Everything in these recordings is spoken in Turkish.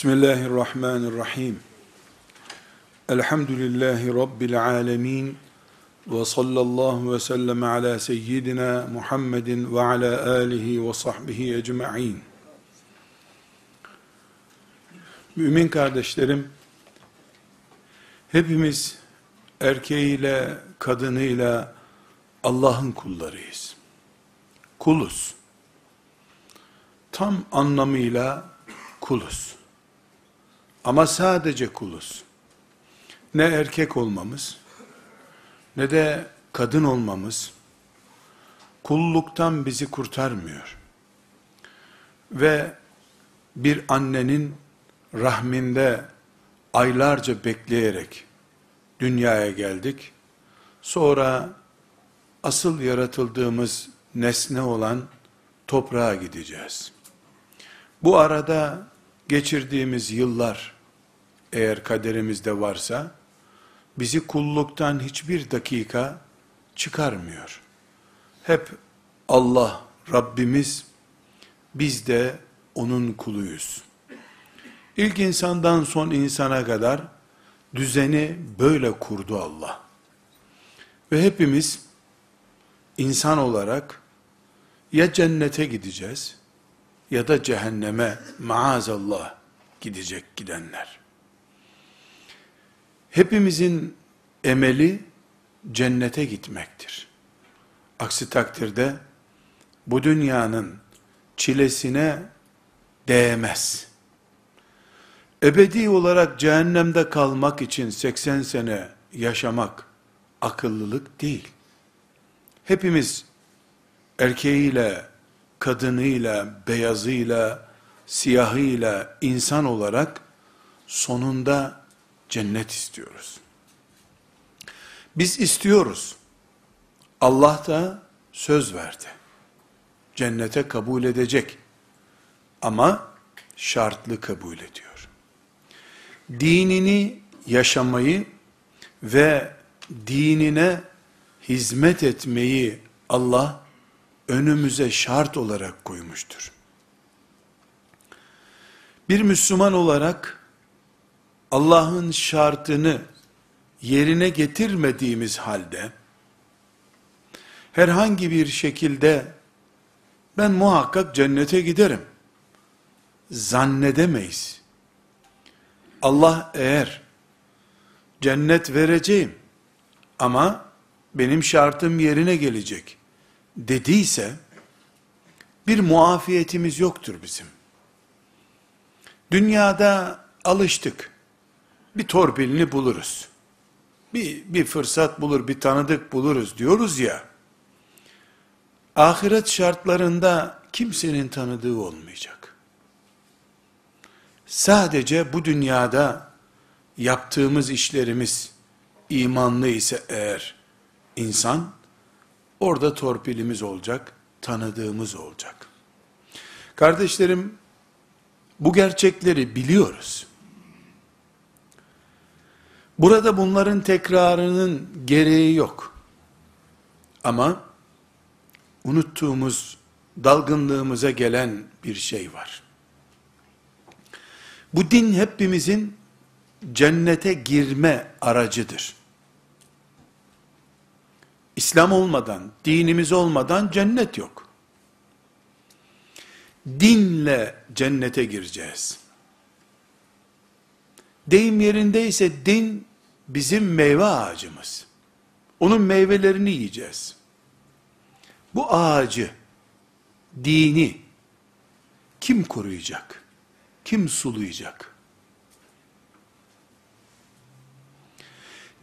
Bismillahirrahmanirrahim. Elhamdülillahi Rabbil alemin. Ve sallallahu ve sellem ala seyyidina Muhammedin ve ala alihi ve sahbihi ecma'in. Mümin kardeşlerim, hepimiz erkeğiyle, kadınıyla Allah'ın kullarıyız. Kuluz. Tam anlamıyla kuluz. Ama sadece kuluz. Ne erkek olmamız, ne de kadın olmamız, kulluktan bizi kurtarmıyor. Ve bir annenin rahminde aylarca bekleyerek dünyaya geldik. Sonra asıl yaratıldığımız nesne olan toprağa gideceğiz. Bu arada geçirdiğimiz yıllar eğer kaderimizde varsa bizi kulluktan hiçbir dakika çıkarmıyor. Hep Allah Rabbimiz biz de onun kuluyuz. İlk insandan son insana kadar düzeni böyle kurdu Allah. Ve hepimiz insan olarak ya cennete gideceğiz ya da cehenneme maazallah gidecek gidenler. Hepimizin emeli cennete gitmektir. Aksi takdirde bu dünyanın çilesine değmez. Ebedi olarak cehennemde kalmak için 80 sene yaşamak akıllılık değil. Hepimiz erkeğiyle, kadınıyla, beyazıyla, siyahıyla insan olarak sonunda cennet istiyoruz. Biz istiyoruz. Allah da söz verdi. Cennete kabul edecek. Ama şartlı kabul ediyor. Dinini yaşamayı ve dinine hizmet etmeyi Allah önümüze şart olarak koymuştur. Bir Müslüman olarak Allah'ın şartını yerine getirmediğimiz halde herhangi bir şekilde ben muhakkak cennete giderim zannedemeyiz. Allah eğer cennet vereceğim ama benim şartım yerine gelecek dediyse bir muafiyetimiz yoktur bizim. Dünyada alıştık. Bir torpilini buluruz. Bir, bir fırsat bulur, bir tanıdık buluruz diyoruz ya. Ahiret şartlarında kimsenin tanıdığı olmayacak. Sadece bu dünyada yaptığımız işlerimiz imanlı ise eğer insan orada torpilimiz olacak, tanıdığımız olacak. Kardeşlerim bu gerçekleri biliyoruz. Burada bunların tekrarının gereği yok. Ama unuttuğumuz, dalgınlığımıza gelen bir şey var. Bu din hepimizin cennete girme aracıdır. İslam olmadan, dinimiz olmadan cennet yok. Dinle cennete gireceğiz. Deyim yerindeyse din bizim meyve ağacımız. Onun meyvelerini yiyeceğiz. Bu ağacı, dini kim koruyacak? Kim sulayacak?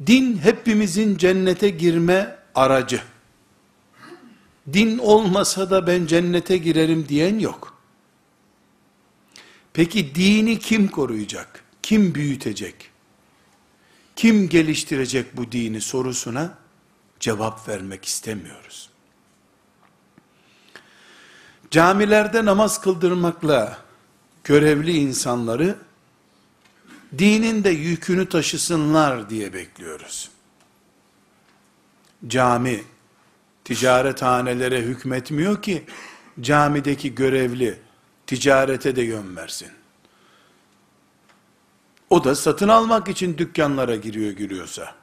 Din hepimizin cennete girme aracı. Din olmasa da ben cennete girerim diyen yok. Peki dini kim koruyacak? Kim büyütecek? Kim geliştirecek bu dini sorusuna cevap vermek istemiyoruz. Camilerde namaz kıldırmakla görevli insanları dinin de yükünü taşısınlar diye bekliyoruz. Cami ticarethanelere hükmetmiyor ki camideki görevli ticarete de yön versin. O da satın almak için dükkanlara giriyor giriyorsa.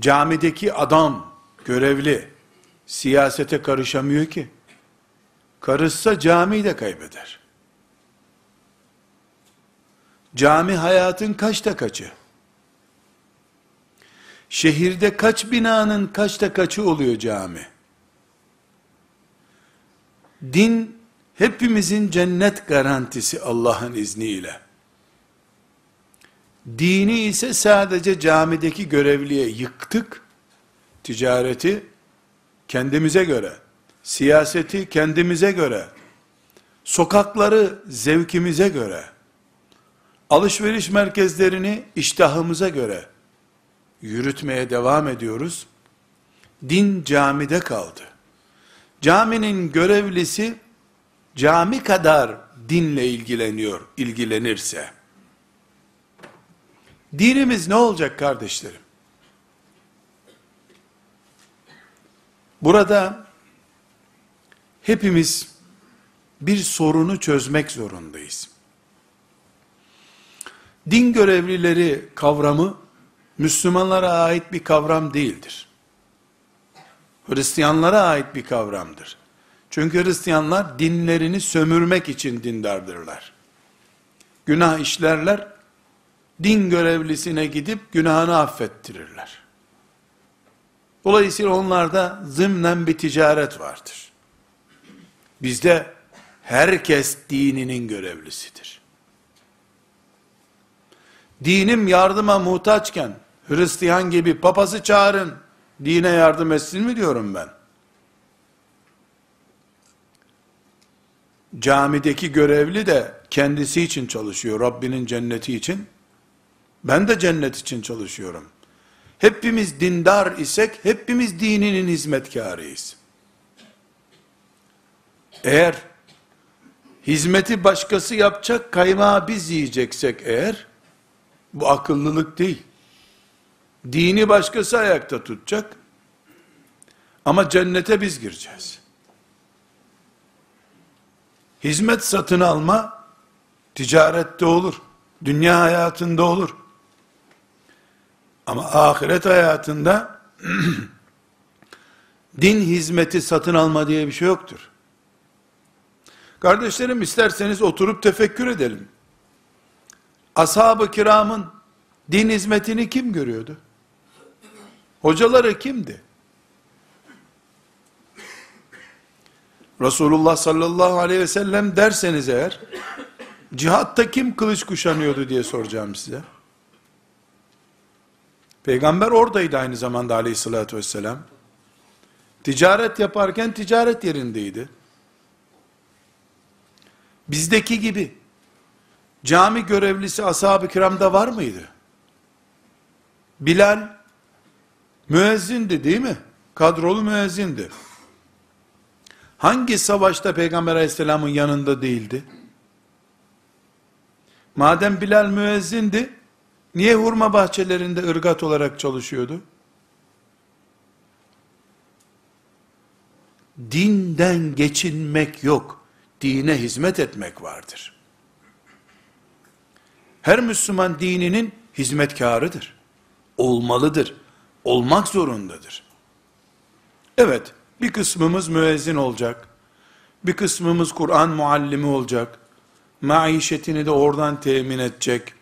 Camideki adam, görevli, siyasete karışamıyor ki. Karışsa camiyi de kaybeder. Cami hayatın kaçta kaçı? Şehirde kaç binanın kaçta kaçı oluyor cami? Din hepimizin cennet garantisi Allah'ın izniyle. Dini ise sadece camideki görevliye yıktık. Ticareti kendimize göre, siyaseti kendimize göre, sokakları zevkimize göre, alışveriş merkezlerini iştahımıza göre yürütmeye devam ediyoruz. Din camide kaldı. Caminin görevlisi cami kadar dinle ilgileniyor, ilgilenirse. Dinimiz ne olacak kardeşlerim? Burada hepimiz bir sorunu çözmek zorundayız. Din görevlileri kavramı Müslümanlara ait bir kavram değildir. Hristiyanlara ait bir kavramdır. Çünkü Hristiyanlar dinlerini sömürmek için dindardırlar. Günah işlerler, din görevlisine gidip günahını affettirirler. Dolayısıyla onlarda zımnen bir ticaret vardır. Bizde herkes dininin görevlisidir. Dinim yardıma muhtaçken, Hristiyan gibi papası çağırın, dine yardım etsin mi diyorum ben. Camideki görevli de kendisi için çalışıyor, Rabbinin cenneti için. Ben de cennet için çalışıyorum. Hepimiz dindar isek, hepimiz dininin hizmetkarıyız. Eğer hizmeti başkası yapacak, kaymağı biz yiyeceksek eğer, bu akıllılık değil. Dini başkası ayakta tutacak. Ama cennete biz gireceğiz. Hizmet satın alma ticarette olur. Dünya hayatında olur. Ama ahiret hayatında din hizmeti satın alma diye bir şey yoktur. Kardeşlerim isterseniz oturup tefekkür edelim. Ashab-ı kiramın din hizmetini kim görüyordu? Hocaları kimdi? Resulullah sallallahu aleyhi ve sellem derseniz eğer, cihatta kim kılıç kuşanıyordu diye soracağım size. Peygamber oradaydı aynı zamanda aleyhissalatü vesselam. Ticaret yaparken ticaret yerindeydi. Bizdeki gibi cami görevlisi ashab-ı kiramda var mıydı? Bilal müezzindi değil mi? Kadrolu müezzindi. Hangi savaşta Peygamber aleyhisselamın yanında değildi? Madem Bilal müezzindi, niye hurma bahçelerinde ırgat olarak çalışıyordu? Dinden geçinmek yok, dine hizmet etmek vardır. Her Müslüman dininin hizmetkarıdır. Olmalıdır. Olmak zorundadır. Evet, bir kısmımız müezzin olacak. Bir kısmımız Kur'an muallimi olacak. Maişetini de oradan temin edecek.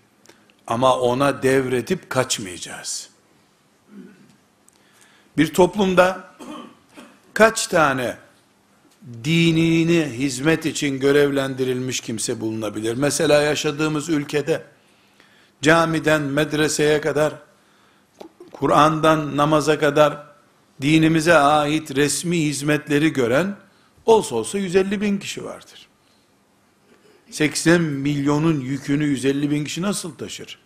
Ama ona devredip kaçmayacağız. Bir toplumda kaç tane dinini hizmet için görevlendirilmiş kimse bulunabilir? Mesela yaşadığımız ülkede camiden medreseye kadar, Kur'an'dan namaza kadar dinimize ait resmi hizmetleri gören olsa olsa 150 bin kişi vardır. 80 milyonun yükünü 150 bin kişi nasıl taşır?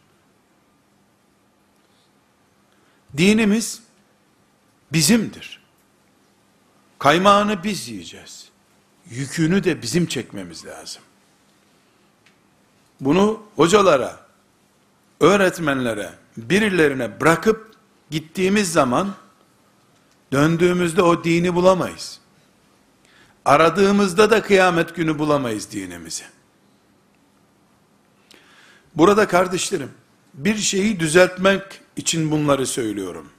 Dinimiz bizimdir. Kaymağını biz yiyeceğiz. Yükünü de bizim çekmemiz lazım. Bunu hocalara, öğretmenlere, birilerine bırakıp gittiğimiz zaman döndüğümüzde o dini bulamayız. Aradığımızda da kıyamet günü bulamayız dinimizi. Burada kardeşlerim, bir şeyi düzeltmek için bunları söylüyorum.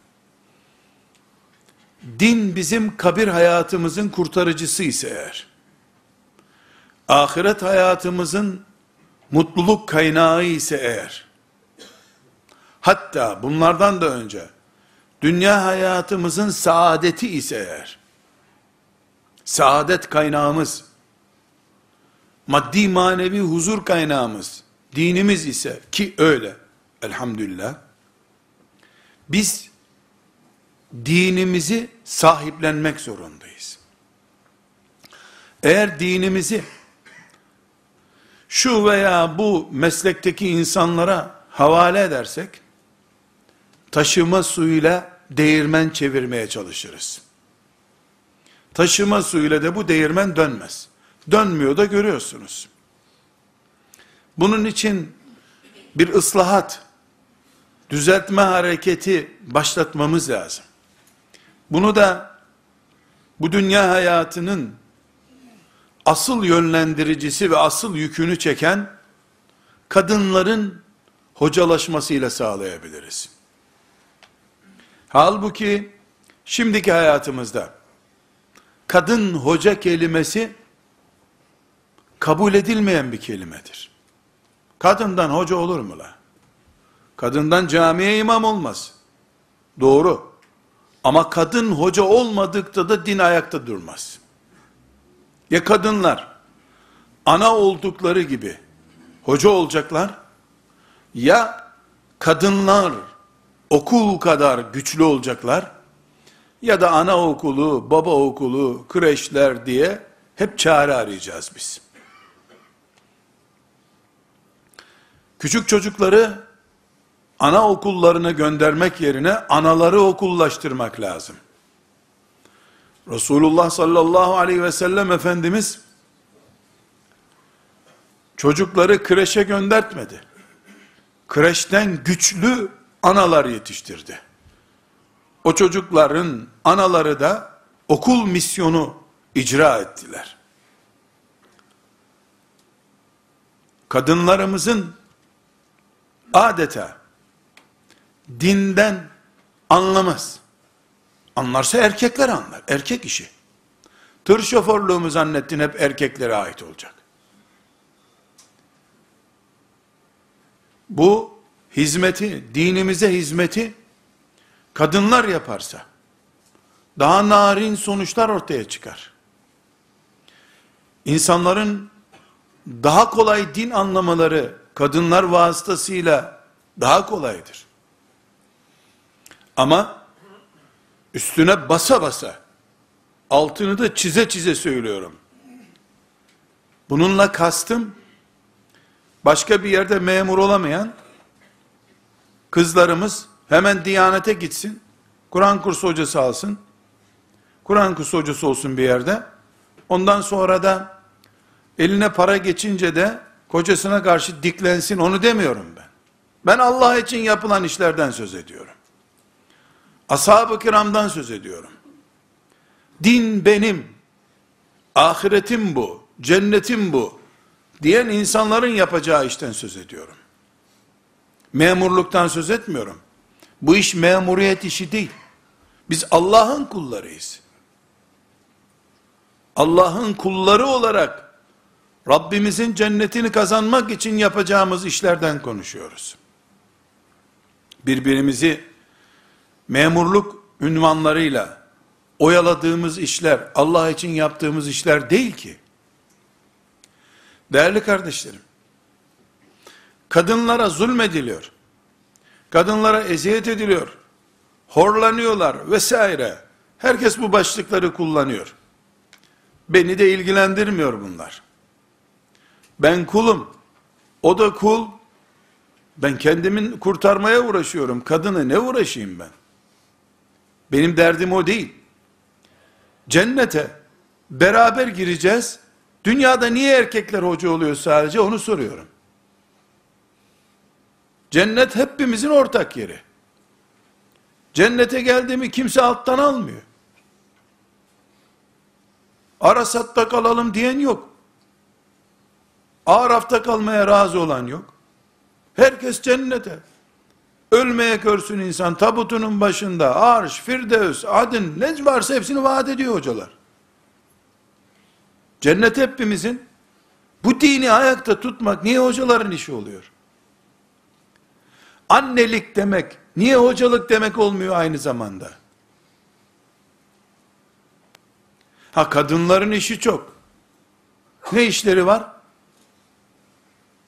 Din bizim kabir hayatımızın kurtarıcısı ise eğer, ahiret hayatımızın mutluluk kaynağı ise eğer, hatta bunlardan da önce, dünya hayatımızın saadeti ise eğer, saadet kaynağımız, maddi manevi huzur kaynağımız, dinimiz ise ki öyle elhamdülillah, biz dinimizi sahiplenmek zorundayız. Eğer dinimizi şu veya bu meslekteki insanlara havale edersek, taşıma suyuyla değirmen çevirmeye çalışırız. Taşıma suyuyla da bu değirmen dönmez. Dönmüyor da görüyorsunuz. Bunun için bir ıslahat, düzeltme hareketi başlatmamız lazım. Bunu da bu dünya hayatının asıl yönlendiricisi ve asıl yükünü çeken kadınların hocalaşmasıyla sağlayabiliriz. Halbuki şimdiki hayatımızda kadın hoca kelimesi kabul edilmeyen bir kelimedir. Kadından hoca olur mu la? Kadından camiye imam olmaz. Doğru. Ama kadın hoca olmadıkta da din ayakta durmaz. Ya kadınlar ana oldukları gibi hoca olacaklar ya kadınlar okul kadar güçlü olacaklar ya da ana okulu, baba okulu, kreşler diye hep çare arayacağız biz. Küçük çocukları ana okullarına göndermek yerine anaları okullaştırmak lazım. Resulullah sallallahu aleyhi ve sellem Efendimiz çocukları kreşe göndertmedi. Kreşten güçlü analar yetiştirdi. O çocukların anaları da okul misyonu icra ettiler. Kadınlarımızın adeta dinden anlamaz. Anlarsa erkekler anlar. Erkek işi. Tır şoförlüğümü zannettin hep erkeklere ait olacak. Bu hizmeti, dinimize hizmeti kadınlar yaparsa daha narin sonuçlar ortaya çıkar. İnsanların daha kolay din anlamaları kadınlar vasıtasıyla daha kolaydır. Ama üstüne basa basa altını da çize çize söylüyorum. Bununla kastım başka bir yerde memur olamayan kızlarımız hemen Diyanete gitsin. Kur'an kursu hocası alsın. Kur'an kursu hocası olsun bir yerde. Ondan sonra da eline para geçince de kocasına karşı diklensin onu demiyorum ben. Ben Allah için yapılan işlerden söz ediyorum. Ashab-ı kiramdan söz ediyorum. Din benim, ahiretim bu, cennetim bu, diyen insanların yapacağı işten söz ediyorum. Memurluktan söz etmiyorum. Bu iş memuriyet işi değil. Biz Allah'ın kullarıyız. Allah'ın kulları olarak Rabbimizin cennetini kazanmak için yapacağımız işlerden konuşuyoruz. Birbirimizi memurluk ünvanlarıyla oyaladığımız işler, Allah için yaptığımız işler değil ki. Değerli kardeşlerim, kadınlara zulmediliyor, kadınlara eziyet ediliyor, horlanıyorlar vesaire. Herkes bu başlıkları kullanıyor. Beni de ilgilendirmiyor bunlar. Ben kulum, o da kul, ben kendimin kurtarmaya uğraşıyorum. Kadını ne uğraşayım ben? Benim derdim o değil. Cennete beraber gireceğiz. Dünyada niye erkekler hoca oluyor sadece onu soruyorum. Cennet hepimizin ortak yeri. Cennete geldiğimi kimse alttan almıyor. Arasat'ta kalalım diyen yok. Araf'ta kalmaya razı olan yok. Herkes cennete. Ölmeye görsün insan tabutunun başında arş, firdevs, adın ne varsa hepsini vaat ediyor hocalar. Cennet hepimizin. Bu dini ayakta tutmak niye hocaların işi oluyor? Annelik demek niye hocalık demek olmuyor aynı zamanda? Ha kadınların işi çok. Ne işleri var?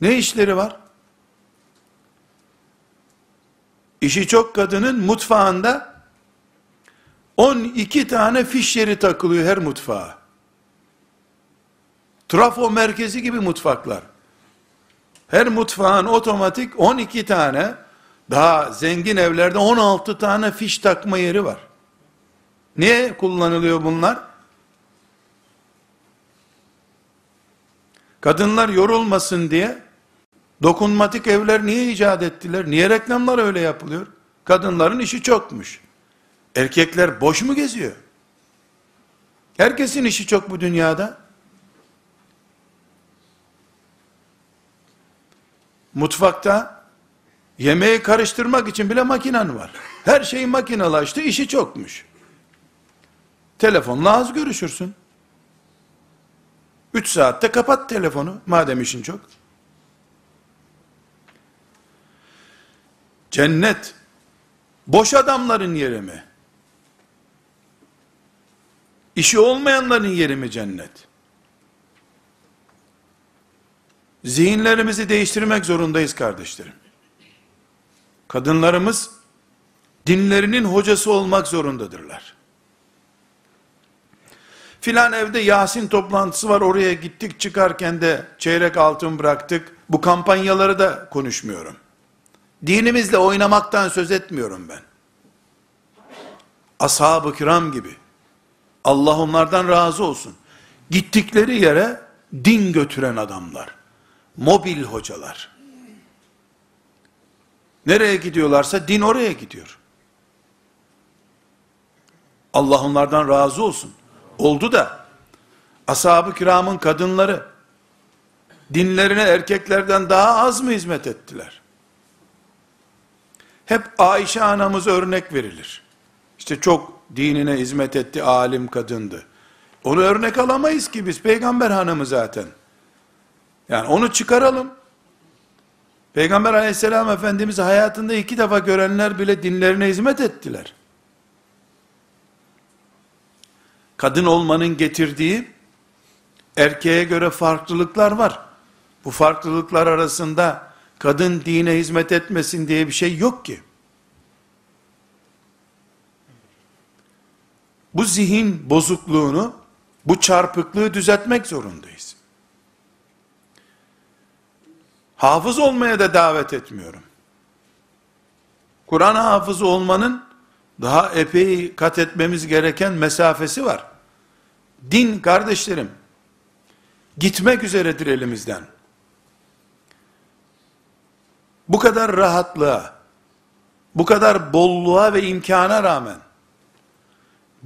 Ne işleri var? İşi çok kadının mutfağında 12 tane fiş yeri takılıyor her mutfağa. Trafo merkezi gibi mutfaklar. Her mutfağın otomatik 12 tane, daha zengin evlerde 16 tane fiş takma yeri var. Niye kullanılıyor bunlar? Kadınlar yorulmasın diye dokunmatik evler niye icat ettiler? Niye reklamlar öyle yapılıyor? Kadınların işi çokmuş. Erkekler boş mu geziyor? Herkesin işi çok bu dünyada. Mutfakta yemeği karıştırmak için bile makinen var. Her şey makinalaştı, işi çokmuş. Telefonla az görüşürsün. 3 saatte kapat telefonu madem işin çok. Cennet boş adamların yeri mi? İşi olmayanların yeri mi cennet? Zihinlerimizi değiştirmek zorundayız kardeşlerim. Kadınlarımız dinlerinin hocası olmak zorundadırlar. Filan evde Yasin toplantısı var oraya gittik çıkarken de çeyrek altın bıraktık. Bu kampanyaları da konuşmuyorum. Dinimizle oynamaktan söz etmiyorum ben. Ashab-ı kiram gibi. Allah onlardan razı olsun. Gittikleri yere din götüren adamlar. Mobil hocalar. Nereye gidiyorlarsa din oraya gidiyor. Allah onlardan razı olsun. Oldu da ashab-ı kiramın kadınları dinlerine erkeklerden daha az mı hizmet ettiler? Hep Ayşe anamız örnek verilir. İşte çok dinine hizmet etti, alim kadındı. Onu örnek alamayız ki biz, peygamber hanımı zaten. Yani onu çıkaralım. Peygamber aleyhisselam efendimiz hayatında iki defa görenler bile dinlerine hizmet ettiler. kadın olmanın getirdiği erkeğe göre farklılıklar var. Bu farklılıklar arasında kadın dine hizmet etmesin diye bir şey yok ki. Bu zihin bozukluğunu, bu çarpıklığı düzeltmek zorundayız. Hafız olmaya da davet etmiyorum. Kur'an hafızı olmanın daha epey kat etmemiz gereken mesafesi var. Din kardeşlerim, gitmek üzeredir elimizden. Bu kadar rahatlığa, bu kadar bolluğa ve imkana rağmen,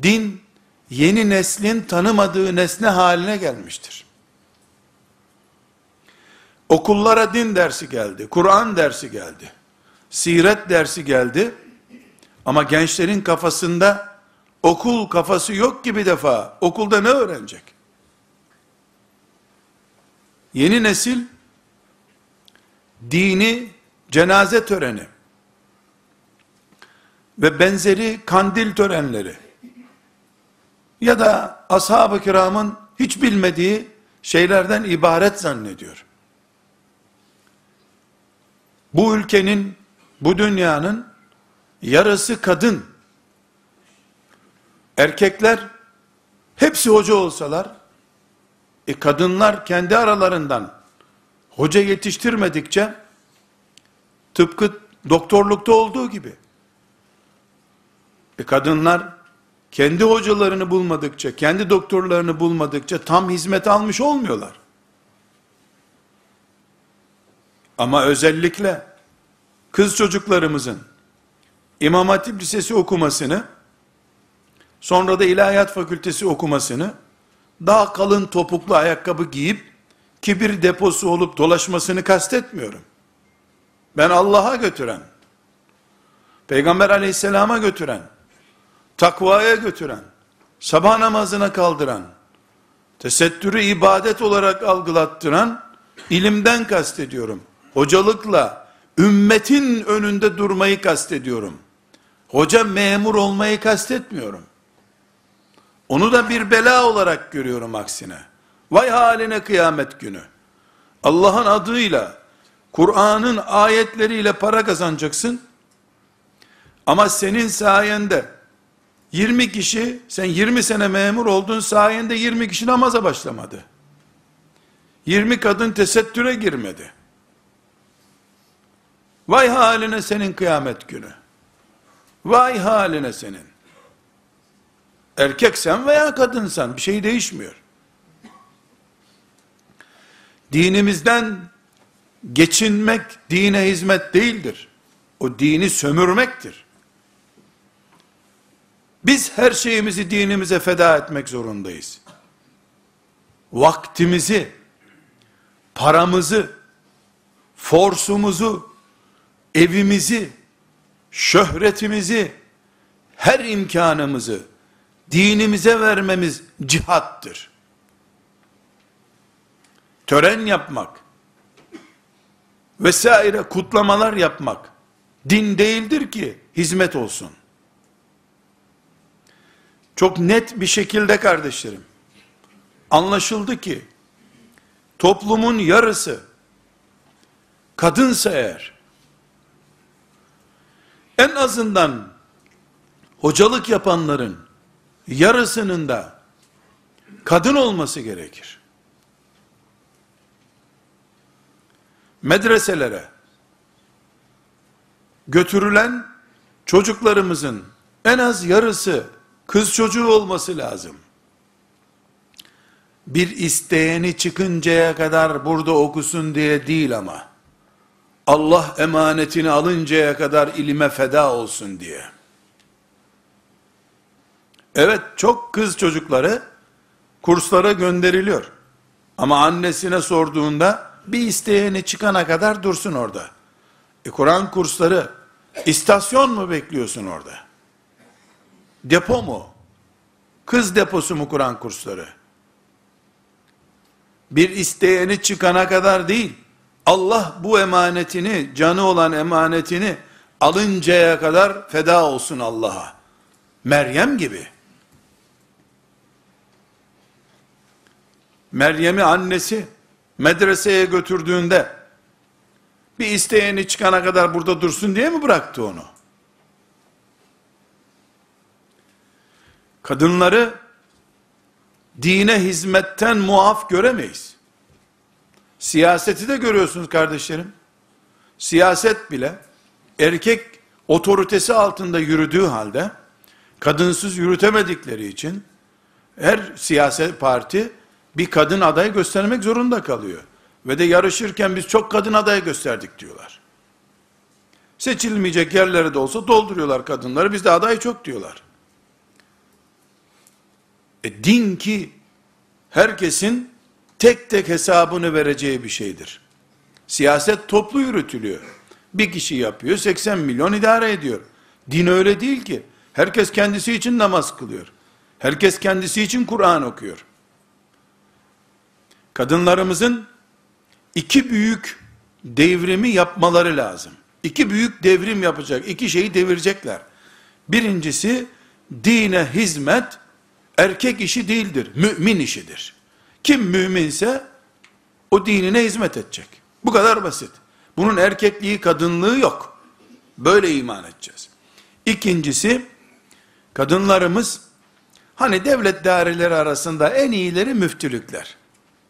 din, yeni neslin tanımadığı nesne haline gelmiştir. Okullara din dersi geldi, Kur'an dersi geldi, siret dersi geldi, ama gençlerin kafasında okul kafası yok gibi defa. Okulda ne öğrenecek? Yeni nesil dini cenaze töreni ve benzeri kandil törenleri ya da ashab-ı kiramın hiç bilmediği şeylerden ibaret zannediyor. Bu ülkenin, bu dünyanın yarısı kadın. Erkekler hepsi hoca olsalar, e kadınlar kendi aralarından hoca yetiştirmedikçe tıpkı doktorlukta olduğu gibi e kadınlar kendi hocalarını bulmadıkça, kendi doktorlarını bulmadıkça tam hizmet almış olmuyorlar. Ama özellikle kız çocuklarımızın İmam Hatip Lisesi okumasını, sonra da İlahiyat Fakültesi okumasını, daha kalın topuklu ayakkabı giyip, kibir deposu olup dolaşmasını kastetmiyorum. Ben Allah'a götüren, Peygamber aleyhisselama götüren, takvaya götüren, sabah namazına kaldıran, tesettürü ibadet olarak algılattıran, ilimden kastediyorum. Hocalıkla, ümmetin önünde durmayı kastediyorum. Hoca memur olmayı kastetmiyorum. Onu da bir bela olarak görüyorum aksine. Vay haline kıyamet günü. Allah'ın adıyla, Kur'an'ın ayetleriyle para kazanacaksın. Ama senin sayende 20 kişi, sen 20 sene memur oldun, sayende 20 kişi namaza başlamadı. 20 kadın tesettüre girmedi. Vay haline senin kıyamet günü. Vay haline senin. Erkeksen veya kadınsan bir şey değişmiyor. Dinimizden geçinmek dine hizmet değildir. O dini sömürmektir. Biz her şeyimizi dinimize feda etmek zorundayız. Vaktimizi, paramızı, forsumuzu, evimizi, şöhretimizi, her imkanımızı dinimize vermemiz cihattır. Tören yapmak, vesaire kutlamalar yapmak din değildir ki hizmet olsun. Çok net bir şekilde kardeşlerim anlaşıldı ki toplumun yarısı kadınsa eğer en azından hocalık yapanların yarısının da kadın olması gerekir. Medreselere götürülen çocuklarımızın en az yarısı kız çocuğu olması lazım. Bir isteyeni çıkıncaya kadar burada okusun diye değil ama, Allah emanetini alıncaya kadar ilime feda olsun diye. Evet çok kız çocukları kurslara gönderiliyor. Ama annesine sorduğunda bir isteyeni çıkana kadar dursun orada. E Kur'an kursları istasyon mu bekliyorsun orada? Depo mu? Kız deposu mu Kur'an kursları? Bir isteyeni çıkana kadar değil. Allah bu emanetini, canı olan emanetini alıncaya kadar feda olsun Allah'a. Meryem gibi. Meryem'i annesi medreseye götürdüğünde bir isteyeni çıkana kadar burada dursun diye mi bıraktı onu? Kadınları dine hizmetten muaf göremeyiz. Siyaseti de görüyorsunuz kardeşlerim. Siyaset bile erkek otoritesi altında yürüdüğü halde kadınsız yürütemedikleri için her siyaset parti bir kadın aday göstermek zorunda kalıyor. Ve de yarışırken biz çok kadın aday gösterdik diyorlar. Seçilmeyecek yerlere de olsa dolduruyorlar kadınları. Bizde aday çok diyorlar. E din ki herkesin tek tek hesabını vereceği bir şeydir. Siyaset toplu yürütülüyor. Bir kişi yapıyor, 80 milyon idare ediyor. Din öyle değil ki. Herkes kendisi için namaz kılıyor. Herkes kendisi için Kur'an okuyor. Kadınlarımızın iki büyük devrimi yapmaları lazım. İki büyük devrim yapacak. iki şeyi devirecekler. Birincisi dine hizmet erkek işi değildir. Mümin işidir. Kim müminse o dinine hizmet edecek. Bu kadar basit. Bunun erkekliği, kadınlığı yok. Böyle iman edeceğiz. İkincisi, kadınlarımız, hani devlet daireleri arasında en iyileri müftülükler.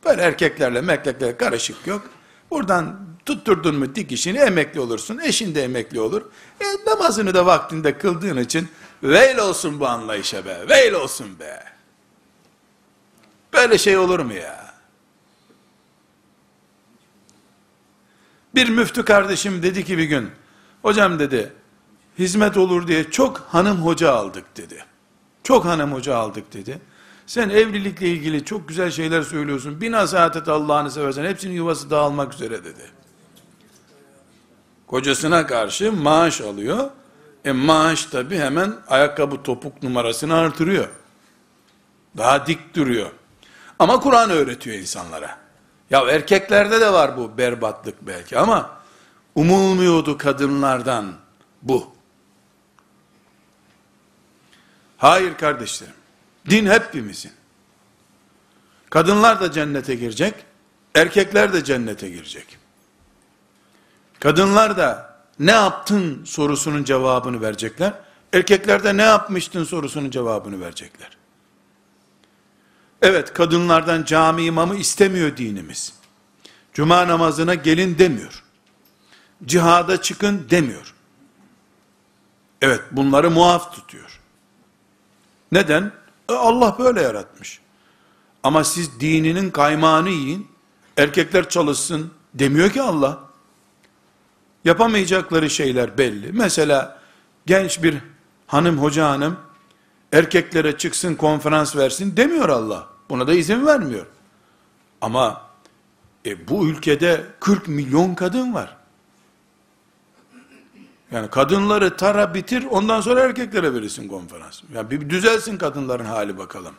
Böyle erkeklerle mekleklerle karışık yok. Buradan tutturdun mu dikişini emekli olursun. Eşin de emekli olur. E, namazını da vaktinde kıldığın için veil olsun bu anlayışa be. Veil olsun be. Böyle şey olur mu ya? Bir müftü kardeşim dedi ki bir gün, hocam dedi, hizmet olur diye çok hanım hoca aldık dedi. Çok hanım hoca aldık dedi. Sen evlilikle ilgili çok güzel şeyler söylüyorsun. Bir nasihat et Allah'ını seversen hepsinin yuvası dağılmak üzere dedi. Kocasına karşı maaş alıyor. E maaş tabi hemen ayakkabı topuk numarasını artırıyor. Daha dik duruyor. Ama Kur'an öğretiyor insanlara. Ya erkeklerde de var bu berbatlık belki ama umulmuyordu kadınlardan bu. Hayır kardeşlerim. Din hepimizin. Kadınlar da cennete girecek, erkekler de cennete girecek. Kadınlar da ne yaptın sorusunun cevabını verecekler. Erkekler de ne yapmıştın sorusunun cevabını verecekler. Evet kadınlardan cami imamı istemiyor dinimiz. Cuma namazına gelin demiyor. Cihada çıkın demiyor. Evet bunları muaf tutuyor. Neden? E, Allah böyle yaratmış. Ama siz dininin kaymağını yiyin, erkekler çalışsın demiyor ki Allah. Yapamayacakları şeyler belli. Mesela genç bir hanım, hoca hanım, erkeklere çıksın konferans versin demiyor Allah. Buna da izin vermiyor. Ama e, bu ülkede 40 milyon kadın var. Yani kadınları tara bitir, ondan sonra erkeklere verirsin konferans. Yani bir düzelsin kadınların hali bakalım.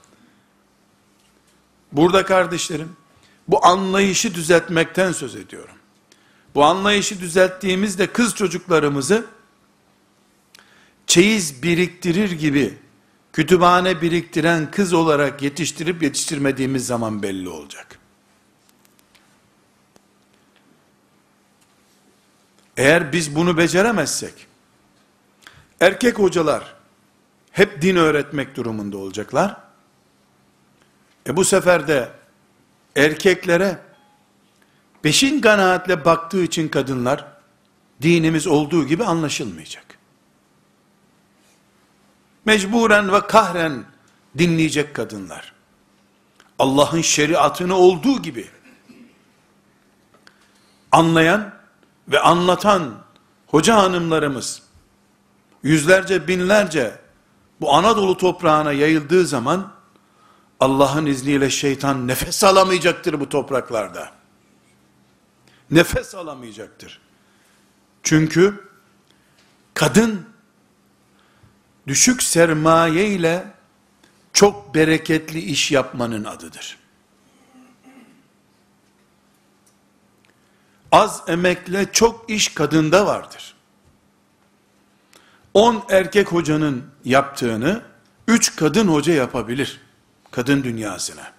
Burada kardeşlerim, bu anlayışı düzeltmekten söz ediyorum. Bu anlayışı düzelttiğimizde kız çocuklarımızı çeyiz biriktirir gibi kütüphane biriktiren kız olarak yetiştirip yetiştirmediğimiz zaman belli olacak. Eğer biz bunu beceremezsek, erkek hocalar hep din öğretmek durumunda olacaklar. E bu sefer de erkeklere beşin kanaatle baktığı için kadınlar dinimiz olduğu gibi anlaşılmayacak. Mecburen ve kahren dinleyecek kadınlar. Allah'ın şeriatını olduğu gibi anlayan ve anlatan hoca hanımlarımız yüzlerce binlerce bu Anadolu toprağına yayıldığı zaman Allah'ın izniyle şeytan nefes alamayacaktır bu topraklarda. Nefes alamayacaktır. Çünkü kadın düşük sermaye ile çok bereketli iş yapmanın adıdır. Az emekle çok iş kadında vardır. 10 erkek hocanın yaptığını 3 kadın hoca yapabilir. Kadın dünyasına.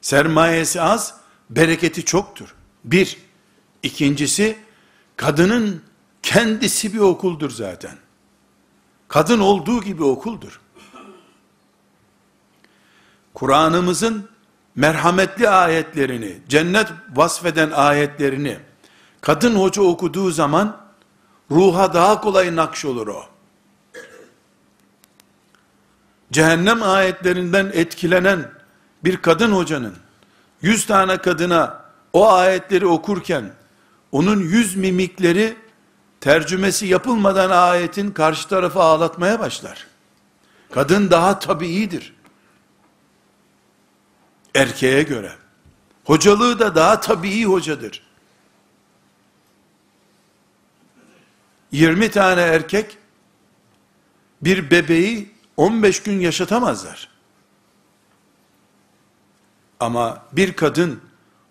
Sermayesi az, bereketi çoktur. Bir. ikincisi kadının kendisi bir okuldur zaten. Kadın olduğu gibi okuldur. Kur'an'ımızın merhametli ayetlerini, cennet vasfeden ayetlerini kadın hoca okuduğu zaman ruha daha kolay nakş olur o. Cehennem ayetlerinden etkilenen bir kadın hocanın yüz tane kadına o ayetleri okurken onun yüz mimikleri tercümesi yapılmadan ayetin karşı tarafı ağlatmaya başlar. Kadın daha tabiidir erkeğe göre. Hocalığı da daha tabii hocadır. 20 tane erkek bir bebeği 15 gün yaşatamazlar. Ama bir kadın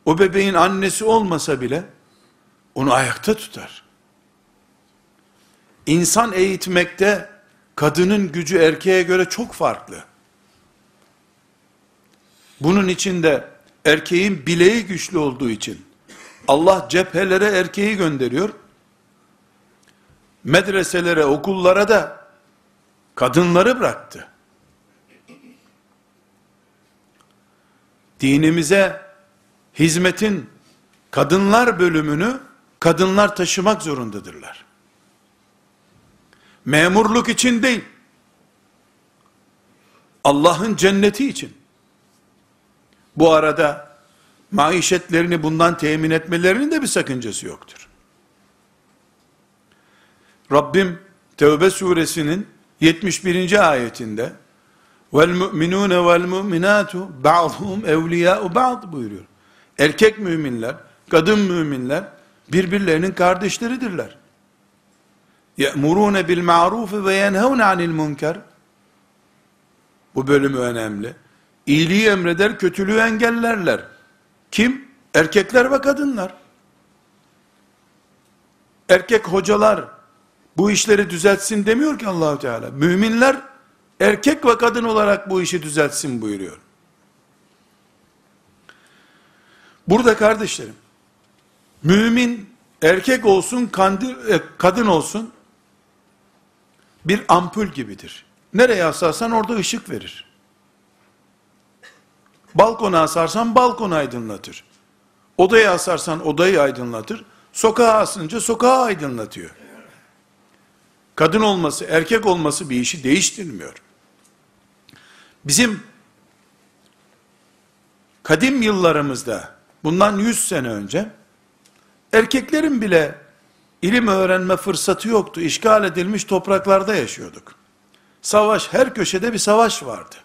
o bebeğin annesi olmasa bile onu ayakta tutar. İnsan eğitmekte kadının gücü erkeğe göre çok farklı. Bunun içinde erkeğin bileği güçlü olduğu için Allah cephelere erkeği gönderiyor. Medreselere, okullara da kadınları bıraktı. Dinimize hizmetin kadınlar bölümünü kadınlar taşımak zorundadırlar. Memurluk için değil. Allah'ın cenneti için. Bu arada maişetlerini bundan temin etmelerinin de bir sakıncası yoktur. Rabbim Tevbe suresinin 71. ayetinde vel mu'minune vel mu'minatu ba'dhum evliya'u ba'd buyuruyor. Erkek müminler, kadın müminler birbirlerinin kardeşleridirler. يَأْمُرُونَ بِالْمَعْرُوفِ وَيَنْهَوْنَ عَنِ الْمُنْكَرِ Bu bölümü önemli. İyiliği emreder, kötülüğü engellerler. Kim? Erkekler ve kadınlar. Erkek hocalar bu işleri düzeltsin demiyor ki Allahu Teala. Müminler erkek ve kadın olarak bu işi düzeltsin buyuruyor. Burada kardeşlerim, mümin erkek olsun, e, kadın olsun, bir ampul gibidir. Nereye asarsan orada ışık verir. Balkona asarsan balkon aydınlatır. Odaya asarsan odayı aydınlatır. Sokağa asınca sokağı aydınlatıyor. Kadın olması, erkek olması bir işi değiştirmiyor. Bizim kadim yıllarımızda, bundan 100 sene önce, erkeklerin bile ilim öğrenme fırsatı yoktu. İşgal edilmiş topraklarda yaşıyorduk. Savaş, her köşede bir savaş vardı.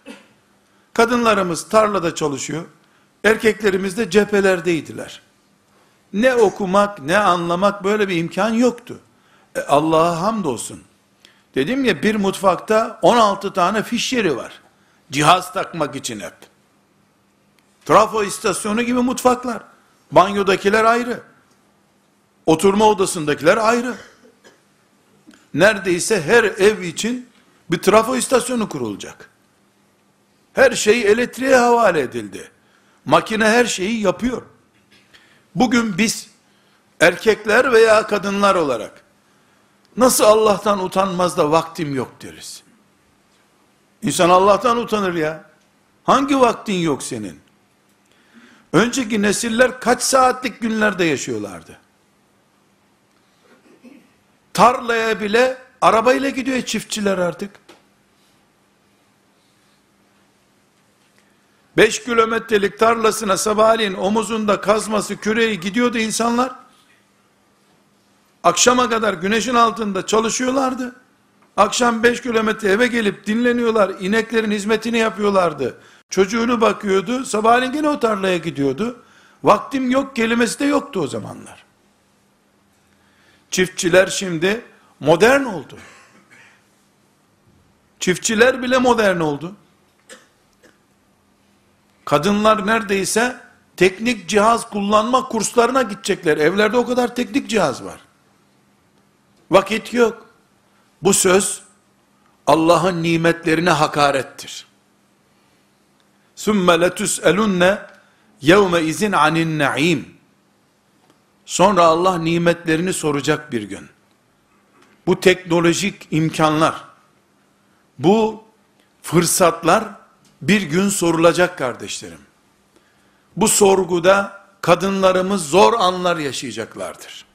Kadınlarımız tarlada çalışıyor, erkeklerimiz de cephelerdeydiler. Ne okumak, ne anlamak böyle bir imkan yoktu. E, Allah'a hamdolsun. Dedim ya bir mutfakta 16 tane fiş yeri var. Cihaz takmak için hep. Trafo istasyonu gibi mutfaklar. Banyodakiler ayrı. Oturma odasındakiler ayrı. Neredeyse her ev için bir trafo istasyonu kurulacak. Her şey elektriğe havale edildi. Makine her şeyi yapıyor. Bugün biz erkekler veya kadınlar olarak nasıl Allah'tan utanmaz da vaktim yok deriz. İnsan Allah'tan utanır ya. Hangi vaktin yok senin? Önceki nesiller kaç saatlik günlerde yaşıyorlardı? Tarlaya bile arabayla gidiyor çiftçiler artık. 5 kilometrelik tarlasına sabahleyin omuzunda kazması, küreği gidiyordu insanlar. Akşama kadar güneşin altında çalışıyorlardı. Akşam 5 kilometre eve gelip dinleniyorlar, ineklerin hizmetini yapıyorlardı. Çocuğunu bakıyordu, sabahleyin gene o tarlaya gidiyordu. Vaktim yok kelimesi de yoktu o zamanlar. Çiftçiler şimdi modern oldu. Çiftçiler bile modern oldu. Kadınlar neredeyse teknik cihaz kullanma kurslarına gidecekler. Evlerde o kadar teknik cihaz var. Vakit yok. Bu söz Allah'ın nimetlerine hakarettir. ثُمَّ لَتُسْأَلُنَّ يَوْمَ izin anin naim. Sonra Allah nimetlerini soracak bir gün. Bu teknolojik imkanlar, bu fırsatlar bir gün sorulacak kardeşlerim. Bu sorguda kadınlarımız zor anlar yaşayacaklardır.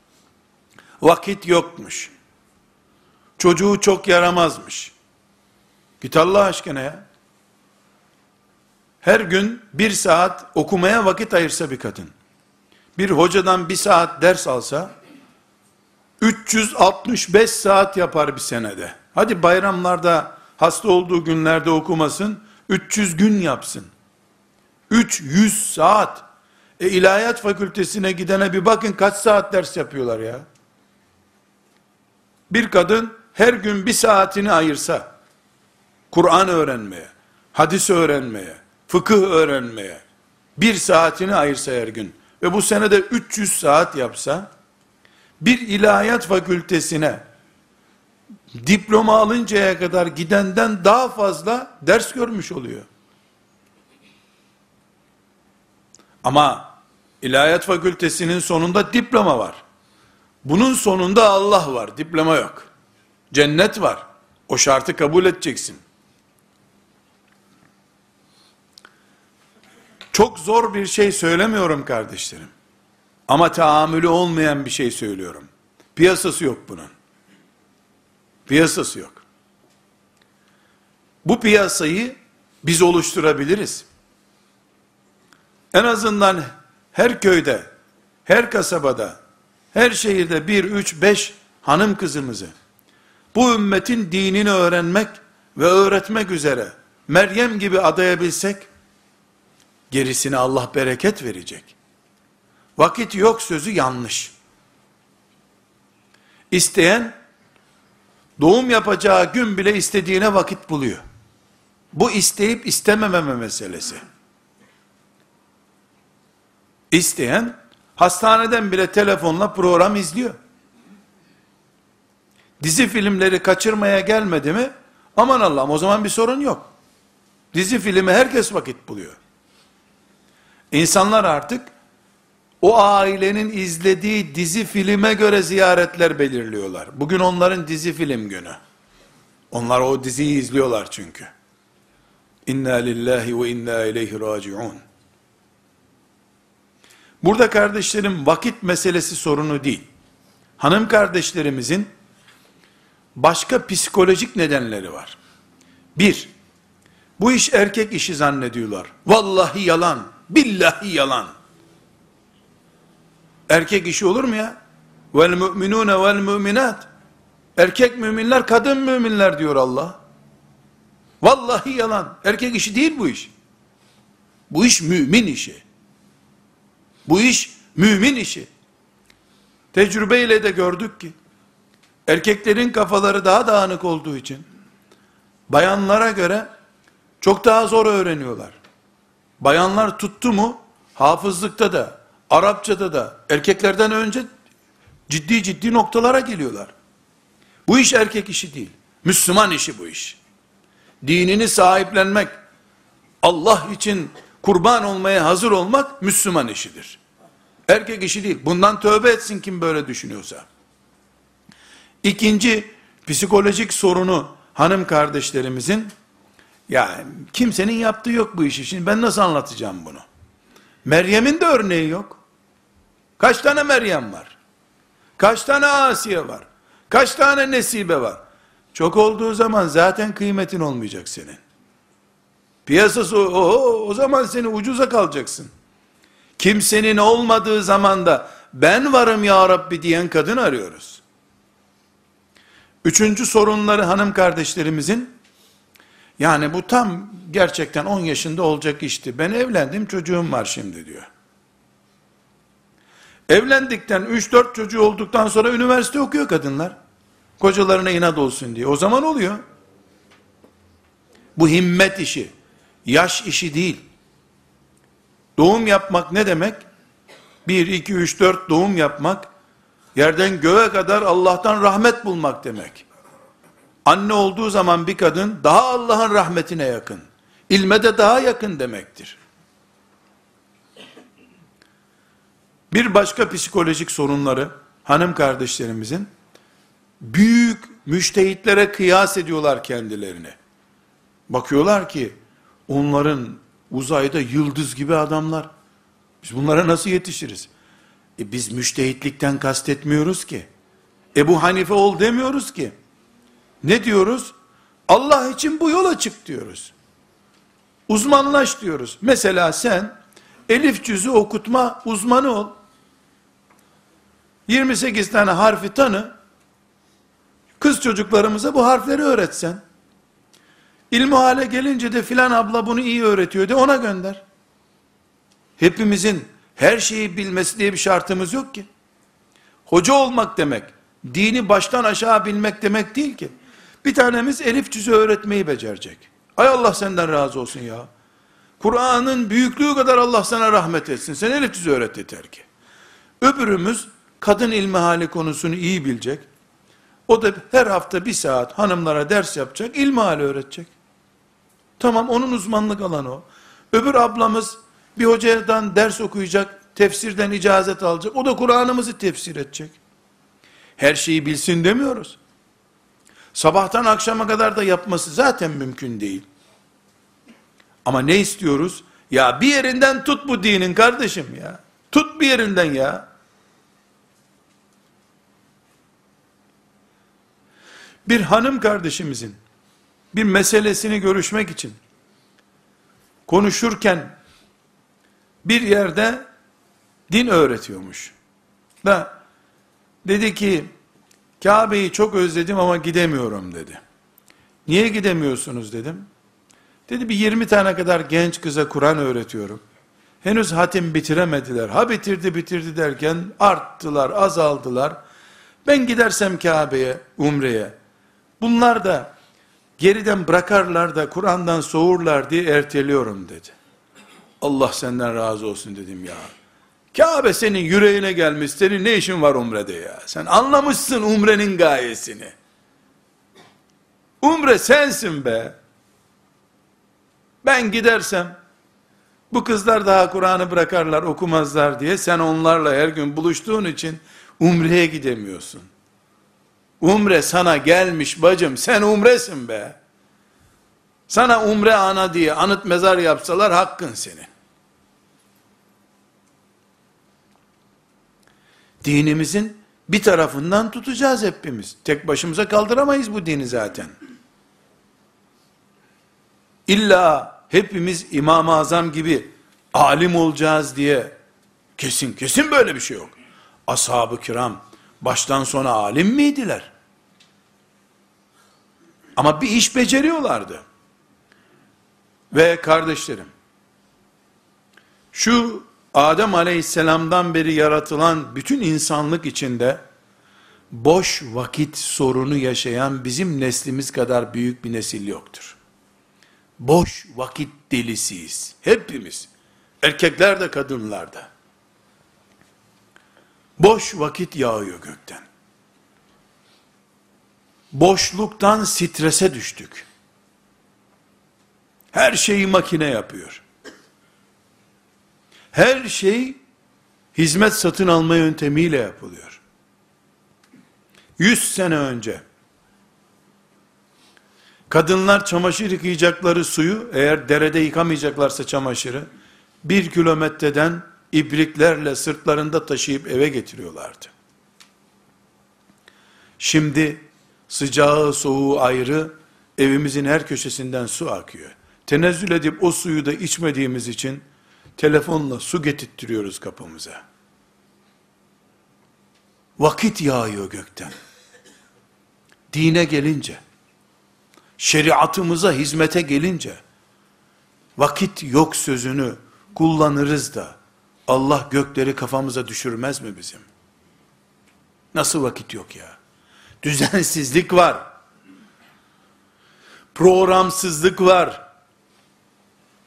Vakit yokmuş. Çocuğu çok yaramazmış. Git Allah aşkına ya. Her gün bir saat okumaya vakit ayırsa bir kadın, bir hocadan bir saat ders alsa, 365 saat yapar bir senede. Hadi bayramlarda, hasta olduğu günlerde okumasın, 300 gün yapsın. 300 saat. E ilahiyat fakültesine gidene bir bakın kaç saat ders yapıyorlar ya. Bir kadın her gün bir saatini ayırsa, Kur'an öğrenmeye, hadis öğrenmeye, fıkıh öğrenmeye, bir saatini ayırsa her gün, ve bu senede 300 saat yapsa, bir ilahiyat fakültesine, diploma alıncaya kadar gidenden daha fazla ders görmüş oluyor. Ama ilahiyat fakültesinin sonunda diploma var. Bunun sonunda Allah var, diploma yok. Cennet var. O şartı kabul edeceksin. Çok zor bir şey söylemiyorum kardeşlerim. Ama tahammülü olmayan bir şey söylüyorum. Piyasası yok bunun. Piyasası yok. Bu piyasayı biz oluşturabiliriz. En azından her köyde, her kasabada, her şehirde bir, üç, beş hanım kızımızı bu ümmetin dinini öğrenmek ve öğretmek üzere Meryem gibi adayabilsek gerisine Allah bereket verecek. Vakit yok sözü yanlış. İsteyen doğum yapacağı gün bile istediğine vakit buluyor. Bu isteyip istemememe meselesi. İsteyen hastaneden bile telefonla program izliyor. Dizi filmleri kaçırmaya gelmedi mi? Aman Allah'ım o zaman bir sorun yok. Dizi filmi herkes vakit buluyor. İnsanlar artık o ailenin izlediği dizi filme göre ziyaretler belirliyorlar. Bugün onların dizi film günü. Onlar o diziyi izliyorlar çünkü. İnna lillahi ve inna ileyhi raciun. Burada kardeşlerim vakit meselesi sorunu değil. Hanım kardeşlerimizin başka psikolojik nedenleri var. Bir, bu iş erkek işi zannediyorlar. Vallahi yalan, billahi yalan. Erkek işi olur mu ya? Vel müminune vel müminat. Erkek müminler, kadın müminler diyor Allah. Vallahi yalan. Erkek işi değil bu iş. Bu iş mümin işi. Bu iş mümin işi. Tecrübeyle de gördük ki, erkeklerin kafaları daha dağınık olduğu için, bayanlara göre çok daha zor öğreniyorlar. Bayanlar tuttu mu, hafızlıkta da, Arapçada da, erkeklerden önce ciddi ciddi noktalara geliyorlar. Bu iş erkek işi değil. Müslüman işi bu iş. Dinini sahiplenmek, Allah için kurban olmaya hazır olmak Müslüman işidir. Erkek işi değil. Bundan tövbe etsin kim böyle düşünüyorsa. İkinci psikolojik sorunu hanım kardeşlerimizin ya kimsenin yaptığı yok bu işi. Şimdi ben nasıl anlatacağım bunu? Meryem'in de örneği yok. Kaç tane Meryem var? Kaç tane Asiye var? Kaç tane Nesibe var? Çok olduğu zaman zaten kıymetin olmayacak senin. Piyasası o, o zaman seni ucuza kalacaksın. Kimsenin olmadığı zamanda ben varım ya Rabbi diyen kadın arıyoruz. Üçüncü sorunları hanım kardeşlerimizin yani bu tam gerçekten 10 yaşında olacak işti. Ben evlendim çocuğum var şimdi diyor. Evlendikten 3-4 çocuğu olduktan sonra üniversite okuyor kadınlar. Kocalarına inat olsun diye. O zaman oluyor. Bu himmet işi. Yaş işi değil. Doğum yapmak ne demek? 1, 2, 3, 4 doğum yapmak, yerden göğe kadar Allah'tan rahmet bulmak demek. Anne olduğu zaman bir kadın daha Allah'ın rahmetine yakın. İlme de daha yakın demektir. Bir başka psikolojik sorunları hanım kardeşlerimizin büyük müştehitlere kıyas ediyorlar kendilerini. Bakıyorlar ki onların uzayda yıldız gibi adamlar. Biz bunlara nasıl yetişiriz? E biz müştehitlikten kastetmiyoruz ki. Ebu Hanife ol demiyoruz ki. Ne diyoruz? Allah için bu yola çık diyoruz. Uzmanlaş diyoruz. Mesela sen elif cüzü okutma uzmanı ol. 28 tane harfi tanı. Kız çocuklarımıza bu harfleri öğretsen. İlmi hale gelince de filan abla bunu iyi öğretiyor de ona gönder. Hepimizin her şeyi bilmesi diye bir şartımız yok ki. Hoca olmak demek, dini baştan aşağı bilmek demek değil ki. Bir tanemiz elif cüzü öğretmeyi becerecek. Ay Allah senden razı olsun ya. Kur'an'ın büyüklüğü kadar Allah sana rahmet etsin. Sen elif cüzü öğret yeter ki. Öbürümüz kadın ilmi hali konusunu iyi bilecek. O da her hafta bir saat hanımlara ders yapacak, ilmi hali öğretecek. Tamam onun uzmanlık alanı o. Öbür ablamız bir hocadan ders okuyacak, tefsirden icazet alacak. O da Kur'an'ımızı tefsir edecek. Her şeyi bilsin demiyoruz. Sabahtan akşama kadar da yapması zaten mümkün değil. Ama ne istiyoruz? Ya bir yerinden tut bu dinin kardeşim ya. Tut bir yerinden ya. Bir hanım kardeşimizin bir meselesini görüşmek için konuşurken bir yerde din öğretiyormuş. Da dedi ki Kabe'yi çok özledim ama gidemiyorum dedi. Niye gidemiyorsunuz dedim. Dedi bir 20 tane kadar genç kıza Kur'an öğretiyorum. Henüz hatim bitiremediler. Ha bitirdi bitirdi derken arttılar, azaldılar. Ben gidersem Kabe'ye, Umre'ye, bunlar da geriden bırakarlar da Kur'an'dan soğurlar diye erteliyorum dedi. Allah senden razı olsun dedim ya. Kabe senin yüreğine gelmiş, senin ne işin var umrede ya? Sen anlamışsın umrenin gayesini. Umre sensin be. Ben gidersem, bu kızlar daha Kur'an'ı bırakarlar, okumazlar diye, sen onlarla her gün buluştuğun için, umreye gidemiyorsun. Umre sana gelmiş bacım, sen umresin be. Sana umre ana diye anıt mezar yapsalar hakkın senin. Dinimizin bir tarafından tutacağız hepimiz. Tek başımıza kaldıramayız bu dini zaten. İlla hepimiz İmam-ı Azam gibi alim olacağız diye kesin kesin böyle bir şey yok. Ashab-ı kiram baştan sona alim miydiler? Ama bir iş beceriyorlardı. Ve kardeşlerim, şu Adem aleyhisselamdan beri yaratılan bütün insanlık içinde, boş vakit sorunu yaşayan bizim neslimiz kadar büyük bir nesil yoktur. Boş vakit delisiyiz. Hepimiz. Erkekler de kadınlar da. Boş vakit yağıyor gökten. Boşluktan strese düştük. Her şeyi makine yapıyor. Her şey hizmet satın alma yöntemiyle yapılıyor. Yüz sene önce kadınlar çamaşır yıkayacakları suyu eğer derede yıkamayacaklarsa çamaşırı bir kilometreden ibriklerle sırtlarında taşıyıp eve getiriyorlardı. Şimdi sıcağı soğuğu ayrı evimizin her köşesinden su akıyor. Tenezzül edip o suyu da içmediğimiz için telefonla su getirtiyoruz kapımıza. Vakit yağıyor gökten. Dine gelince, şeriatımıza hizmete gelince, vakit yok sözünü kullanırız da, Allah gökleri kafamıza düşürmez mi bizim? Nasıl vakit yok ya? Düzensizlik var. Programsızlık var.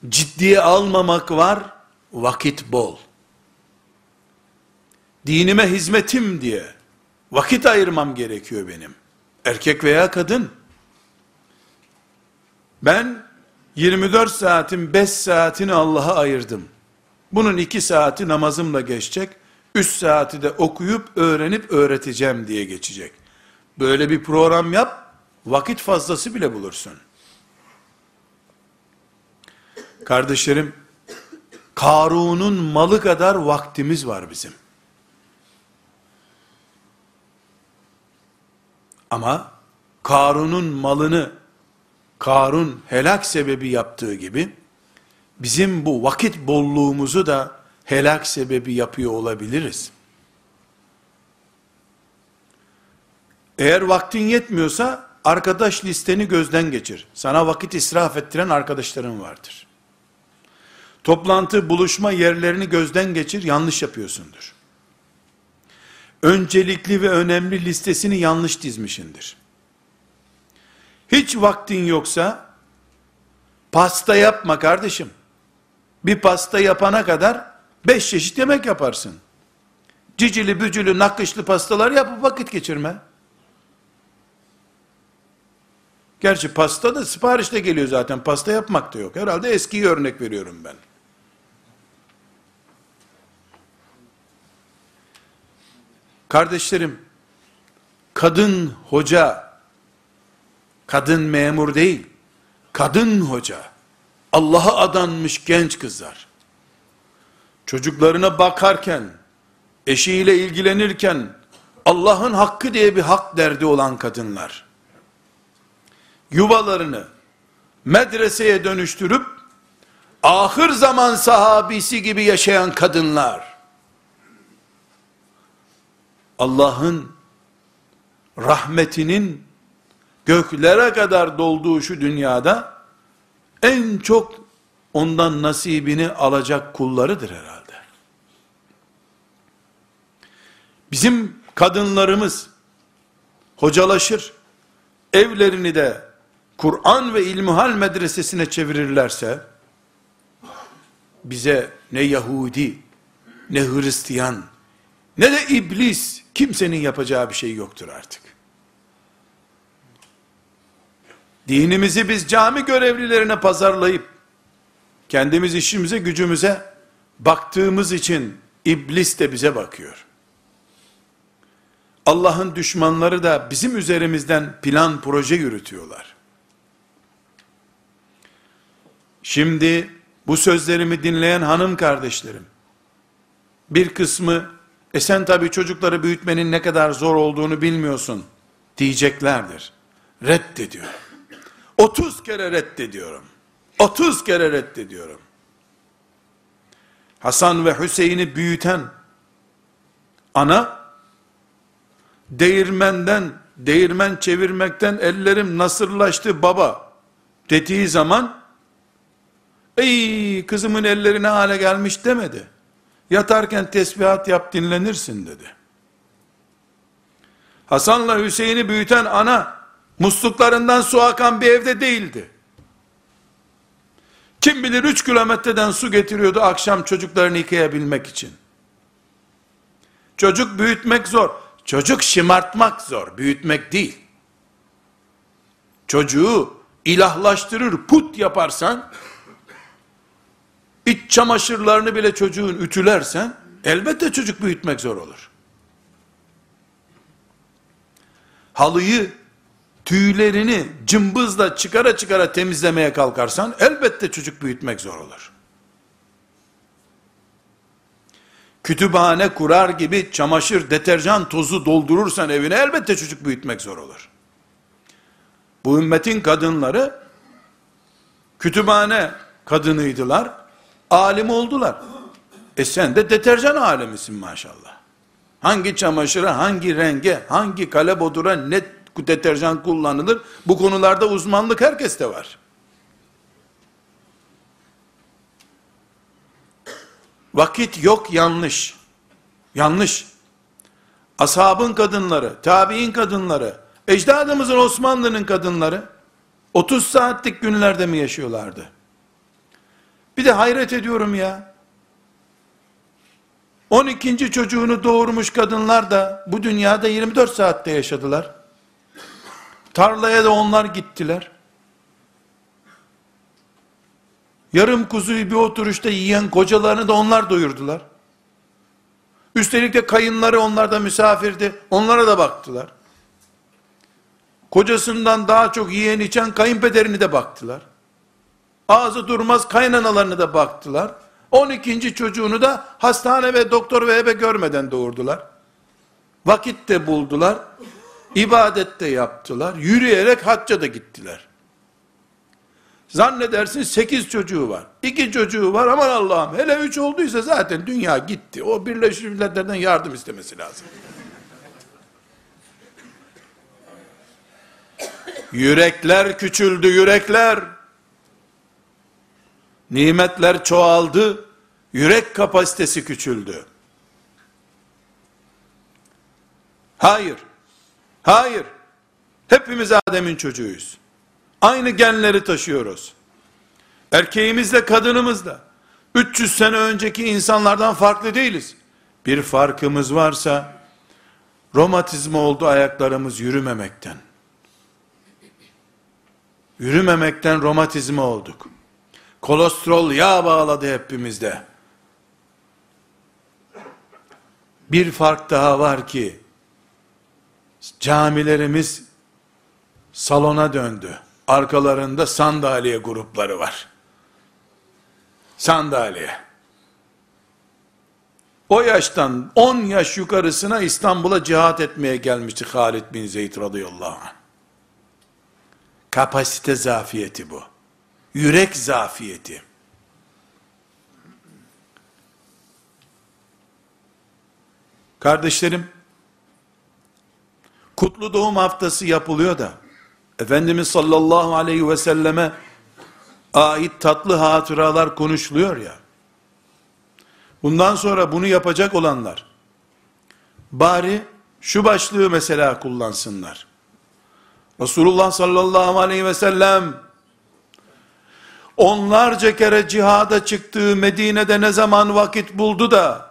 Ciddiye almamak var vakit bol. Dinime hizmetim diye vakit ayırmam gerekiyor benim. Erkek veya kadın. Ben 24 saatin 5 saatini Allah'a ayırdım. Bunun 2 saati namazımla geçecek. 3 saati de okuyup öğrenip öğreteceğim diye geçecek. Böyle bir program yap, vakit fazlası bile bulursun. Kardeşlerim, Karun'un malı kadar vaktimiz var bizim. Ama Karun'un malını Karun helak sebebi yaptığı gibi bizim bu vakit bolluğumuzu da helak sebebi yapıyor olabiliriz. Eğer vaktin yetmiyorsa arkadaş listeni gözden geçir. Sana vakit israf ettiren arkadaşların vardır. Toplantı, buluşma yerlerini gözden geçir, yanlış yapıyorsundur. Öncelikli ve önemli listesini yanlış dizmişindir. Hiç vaktin yoksa, pasta yapma kardeşim. Bir pasta yapana kadar, beş çeşit yemek yaparsın. Cicili bücülü nakışlı pastalar yapıp vakit geçirme. Gerçi pasta da siparişte geliyor zaten. Pasta yapmak da yok. Herhalde eski örnek veriyorum ben. Kardeşlerim, kadın hoca, kadın memur değil, kadın hoca, Allah'a adanmış genç kızlar, çocuklarına bakarken, eşiyle ilgilenirken, Allah'ın hakkı diye bir hak derdi olan kadınlar, yuvalarını medreseye dönüştürüp, ahır zaman sahabisi gibi yaşayan kadınlar, Allah'ın rahmetinin göklere kadar dolduğu şu dünyada en çok ondan nasibini alacak kullarıdır herhalde. Bizim kadınlarımız hocalaşır, evlerini de Kur'an ve İlmihal medresesine çevirirlerse, bize ne Yahudi, ne Hristiyan, ne de iblis, kimsenin yapacağı bir şey yoktur artık. Dinimizi biz cami görevlilerine pazarlayıp, kendimiz işimize gücümüze baktığımız için iblis de bize bakıyor. Allah'ın düşmanları da bizim üzerimizden plan proje yürütüyorlar. Şimdi bu sözlerimi dinleyen hanım kardeşlerim, bir kısmı, e sen tabi çocukları büyütmenin ne kadar zor olduğunu bilmiyorsun, diyeceklerdir. Reddediyorum. 30 kere reddediyorum. 30 kere reddediyorum. Hasan ve Hüseyin'i büyüten ana değirmenden değirmen çevirmekten ellerim nasırlaştı baba dediği zaman ey kızımın ellerine hale gelmiş demedi. Yatarken tesbihat yap dinlenirsin dedi. Hasan'la Hüseyin'i büyüten ana musluklarından su akan bir evde değildi. Kim bilir 3 kilometreden su getiriyordu akşam çocuklarını yıkayabilmek için. Çocuk büyütmek zor. Çocuk şımartmak zor, büyütmek değil. Çocuğu ilahlaştırır, put yaparsan, iç çamaşırlarını bile çocuğun ütülersen, elbette çocuk büyütmek zor olur. Halıyı tüylerini cımbızla çıkara çıkara temizlemeye kalkarsan elbette çocuk büyütmek zor olur. Kütüphane kurar gibi çamaşır, deterjan tozu doldurursan evine elbette çocuk büyütmek zor olur. Bu ümmetin kadınları kütüphane kadınıydılar, alim oldular. E sen de deterjan alemisin maşallah. Hangi çamaşıra, hangi renge, hangi kale bodura ne deterjan kullanılır. Bu konularda uzmanlık herkeste var. Vakit yok yanlış. Yanlış. Ashabın kadınları, tabi'in kadınları, ecdadımızın Osmanlı'nın kadınları 30 saatlik günlerde mi yaşıyorlardı? Bir de hayret ediyorum ya. 12. çocuğunu doğurmuş kadınlar da bu dünyada 24 saatte yaşadılar. Tarlaya da onlar gittiler. Yarım kuzuyu bir oturuşta yiyen kocalarını da onlar doyurdular. Üstelik de kayınları onlarda misafirdi. Onlara da baktılar. Kocasından daha çok yiyen içen kayınpederini de baktılar. Ağzı durmaz kaynanalarını da baktılar. 12. çocuğunu da hastane ve doktor ve ebe görmeden doğurdular. Vakit de buldular. İbadet de yaptılar. Yürüyerek hacca da gittiler. Zannedersin sekiz çocuğu var. iki çocuğu var aman Allah'ım. Hele üç olduysa zaten dünya gitti. O Birleşmiş Milletler'den yardım istemesi lazım. yürekler küçüldü yürekler. Nimetler çoğaldı. Yürek kapasitesi küçüldü. Hayır. Hayır. Hepimiz Adem'in çocuğuyuz. Aynı genleri taşıyoruz. Erkeğimizle kadınımızla 300 sene önceki insanlardan farklı değiliz. Bir farkımız varsa romatizma oldu ayaklarımız yürümemekten. Yürümemekten romatizma olduk. Kolesterol yağ bağladı hepimizde. Bir fark daha var ki camilerimiz salona döndü. Arkalarında sandalye grupları var. Sandalye. O yaştan 10 yaş yukarısına İstanbul'a cihat etmeye gelmişti Halid bin Zeyd radıyallahu anh. Kapasite zafiyeti bu. Yürek zafiyeti. Kardeşlerim, kutlu doğum haftası yapılıyor da, Efendimiz sallallahu aleyhi ve selleme ait tatlı hatıralar konuşuluyor ya, bundan sonra bunu yapacak olanlar, bari şu başlığı mesela kullansınlar. Resulullah sallallahu aleyhi ve sellem onlarca kere cihada çıktığı Medine'de ne zaman vakit buldu da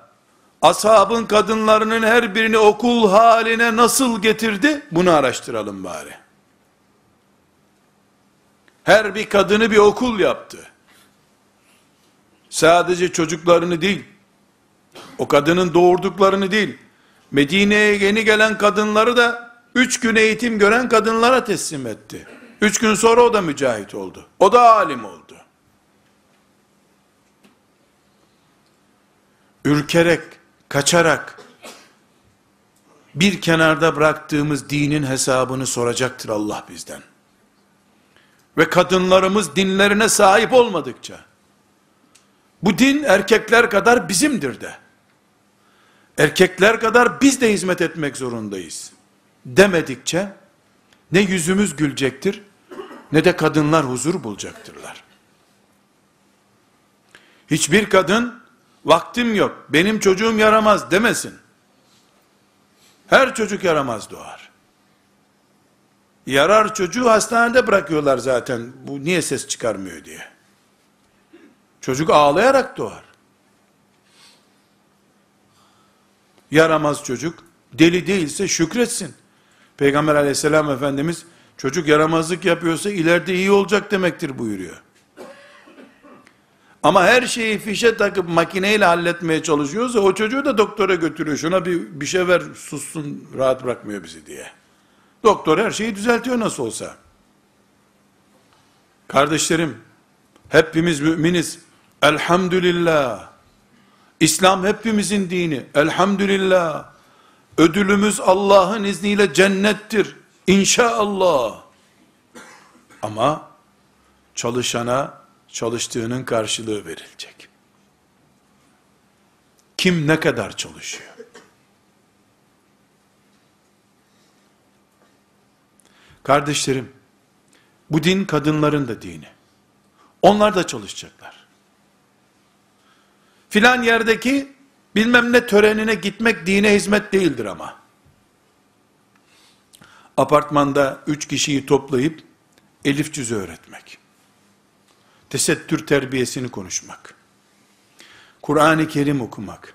ashabın kadınlarının her birini okul haline nasıl getirdi? Bunu araştıralım bari. Her bir kadını bir okul yaptı. Sadece çocuklarını değil, o kadının doğurduklarını değil, Medine'ye yeni gelen kadınları da üç gün eğitim gören kadınlara teslim etti. Üç gün sonra o da mücahit oldu. O da alim oldu. Ürkerek, kaçarak, bir kenarda bıraktığımız dinin hesabını soracaktır Allah bizden. Ve kadınlarımız dinlerine sahip olmadıkça, bu din erkekler kadar bizimdir de. Erkekler kadar biz de hizmet etmek zorundayız. Demedikçe ne yüzümüz gülecektir ne de kadınlar huzur bulacaktırlar. Hiçbir kadın vaktim yok, benim çocuğum yaramaz demesin. Her çocuk yaramaz doğar. Yarar çocuğu hastanede bırakıyorlar zaten. Bu niye ses çıkarmıyor diye. Çocuk ağlayarak doğar. Yaramaz çocuk, deli değilse şükretsin. Peygamber aleyhisselam efendimiz, çocuk yaramazlık yapıyorsa ileride iyi olacak demektir buyuruyor. Ama her şeyi fişe takıp makineyle halletmeye çalışıyorsa o çocuğu da doktora götürüyor. Şuna bir, bir şey ver sussun rahat bırakmıyor bizi diye. Doktor her şeyi düzeltiyor nasıl olsa. Kardeşlerim, hepimiz müminiz. Elhamdülillah. İslam hepimizin dini. Elhamdülillah. Ödülümüz Allah'ın izniyle cennettir. İnşallah. Ama çalışana çalıştığının karşılığı verilecek. Kim ne kadar çalışıyor? Kardeşlerim, bu din kadınların da dini. Onlar da çalışacaklar. Filan yerdeki bilmem ne törenine gitmek dine hizmet değildir ama. Apartmanda üç kişiyi toplayıp elif cüzü öğretmek. Tesettür terbiyesini konuşmak. Kur'an-ı Kerim okumak.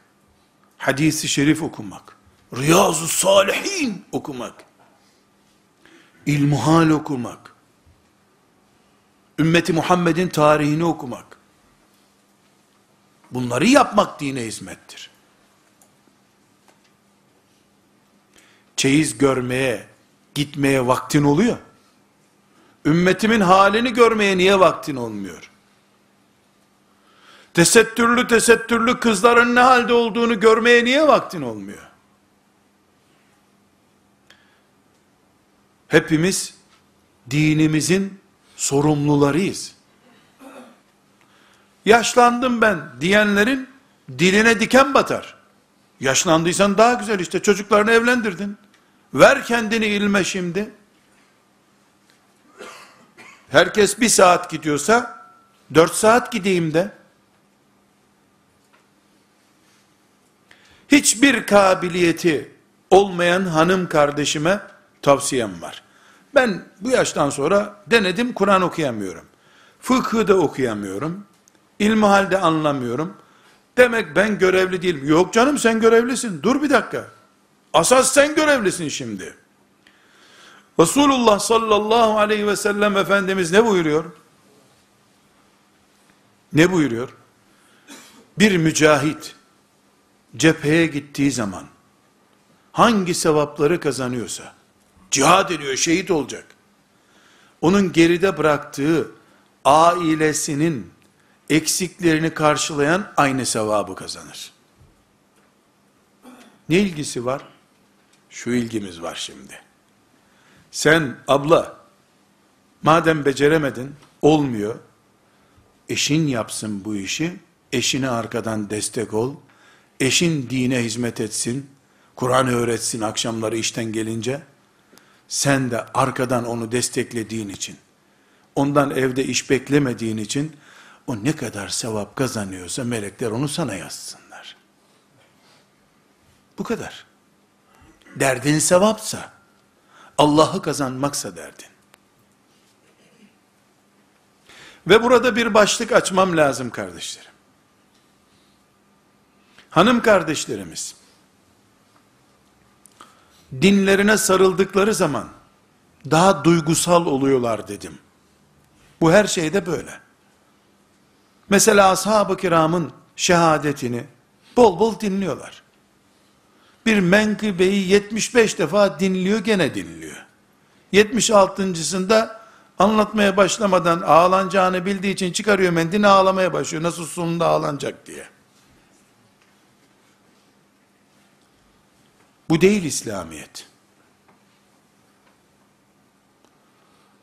Hadisi şerif okumak. Riyazu Salihin okumak. İlmuhal okumak. Ümmeti Muhammed'in tarihini okumak. Bunları yapmak dine hizmettir. Çeyiz görmeye, gitmeye vaktin oluyor. Ümmetimin halini görmeye niye vaktin olmuyor? Tesettürlü tesettürlü kızların ne halde olduğunu görmeye niye vaktin olmuyor? Hepimiz dinimizin sorumlularıyız. Yaşlandım ben diyenlerin diline diken batar. Yaşlandıysan daha güzel işte çocuklarını evlendirdin. Ver kendini ilme şimdi. Herkes bir saat gidiyorsa, dört saat gideyim de. Hiçbir kabiliyeti olmayan hanım kardeşime tavsiyem var. Ben bu yaştan sonra denedim Kur'an okuyamıyorum. Fıkhı da okuyamıyorum. İlmi halde anlamıyorum. Demek ben görevli değilim. Yok canım sen görevlisin. Dur bir dakika. Asas sen görevlisin şimdi. Resulullah sallallahu aleyhi ve sellem Efendimiz ne buyuruyor? Ne buyuruyor? Bir mücahit cepheye gittiği zaman hangi sevapları kazanıyorsa cihad ediyor, şehit olacak. Onun geride bıraktığı ailesinin eksiklerini karşılayan aynı sevabı kazanır. Ne ilgisi var? Şu ilgimiz var şimdi. Sen abla, madem beceremedin, olmuyor, eşin yapsın bu işi, eşine arkadan destek ol, eşin dine hizmet etsin, Kur'an öğretsin akşamları işten gelince, sen de arkadan onu desteklediğin için, ondan evde iş beklemediğin için, o ne kadar sevap kazanıyorsa melekler onu sana yazsınlar. Bu kadar. Derdin sevapsa, Allah'ı kazanmaksa derdin. Ve burada bir başlık açmam lazım kardeşlerim. Hanım kardeşlerimiz, dinlerine sarıldıkları zaman, daha duygusal oluyorlar dedim. Bu her şeyde böyle. Mesela ashab-ı kiramın şehadetini bol bol dinliyorlar. Bir menkıbeyi 75 defa dinliyor gene dinliyor. 76.sında anlatmaya başlamadan ağlanacağını bildiği için çıkarıyor mendini ağlamaya başlıyor. Nasıl sonunda ağlanacak diye. Bu değil İslamiyet.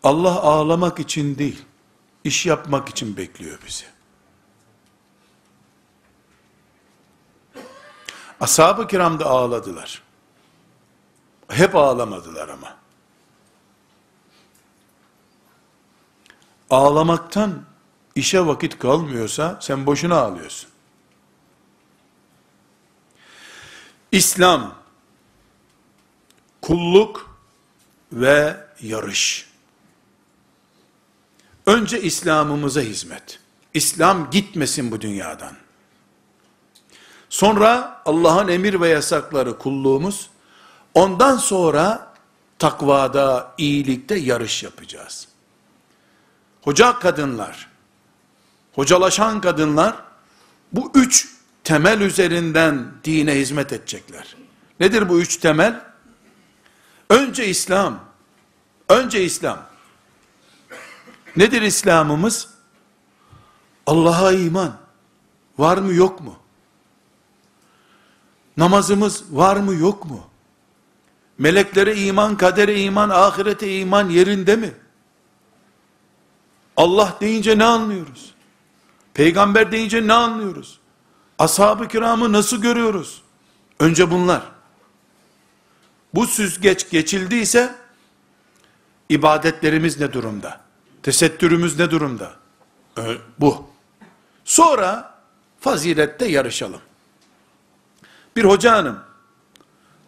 Allah ağlamak için değil, iş yapmak için bekliyor bizi. Ashab-ı kiram da ağladılar. Hep ağlamadılar ama. Ağlamaktan işe vakit kalmıyorsa sen boşuna ağlıyorsun. İslam kulluk ve yarış. Önce İslam'ımıza hizmet. İslam gitmesin bu dünyadan. Sonra Allah'ın emir ve yasakları kulluğumuz. Ondan sonra takvada, iyilikte yarış yapacağız. Hoca kadınlar, hocalaşan kadınlar bu üç temel üzerinden dine hizmet edecekler. Nedir bu üç temel? Önce İslam. Önce İslam. Nedir İslam'ımız? Allah'a iman. Var mı yok mu? Namazımız var mı yok mu? Meleklere iman, kadere iman, ahirete iman yerinde mi? Allah deyince ne anlıyoruz? Peygamber deyince ne anlıyoruz? Ashab-ı kiramı nasıl görüyoruz? Önce bunlar. Bu süzgeç geçildiyse, ibadetlerimiz ne durumda? Tesettürümüz ne durumda? Bu. Sonra, fazilette yarışalım. Bir hoca hanım,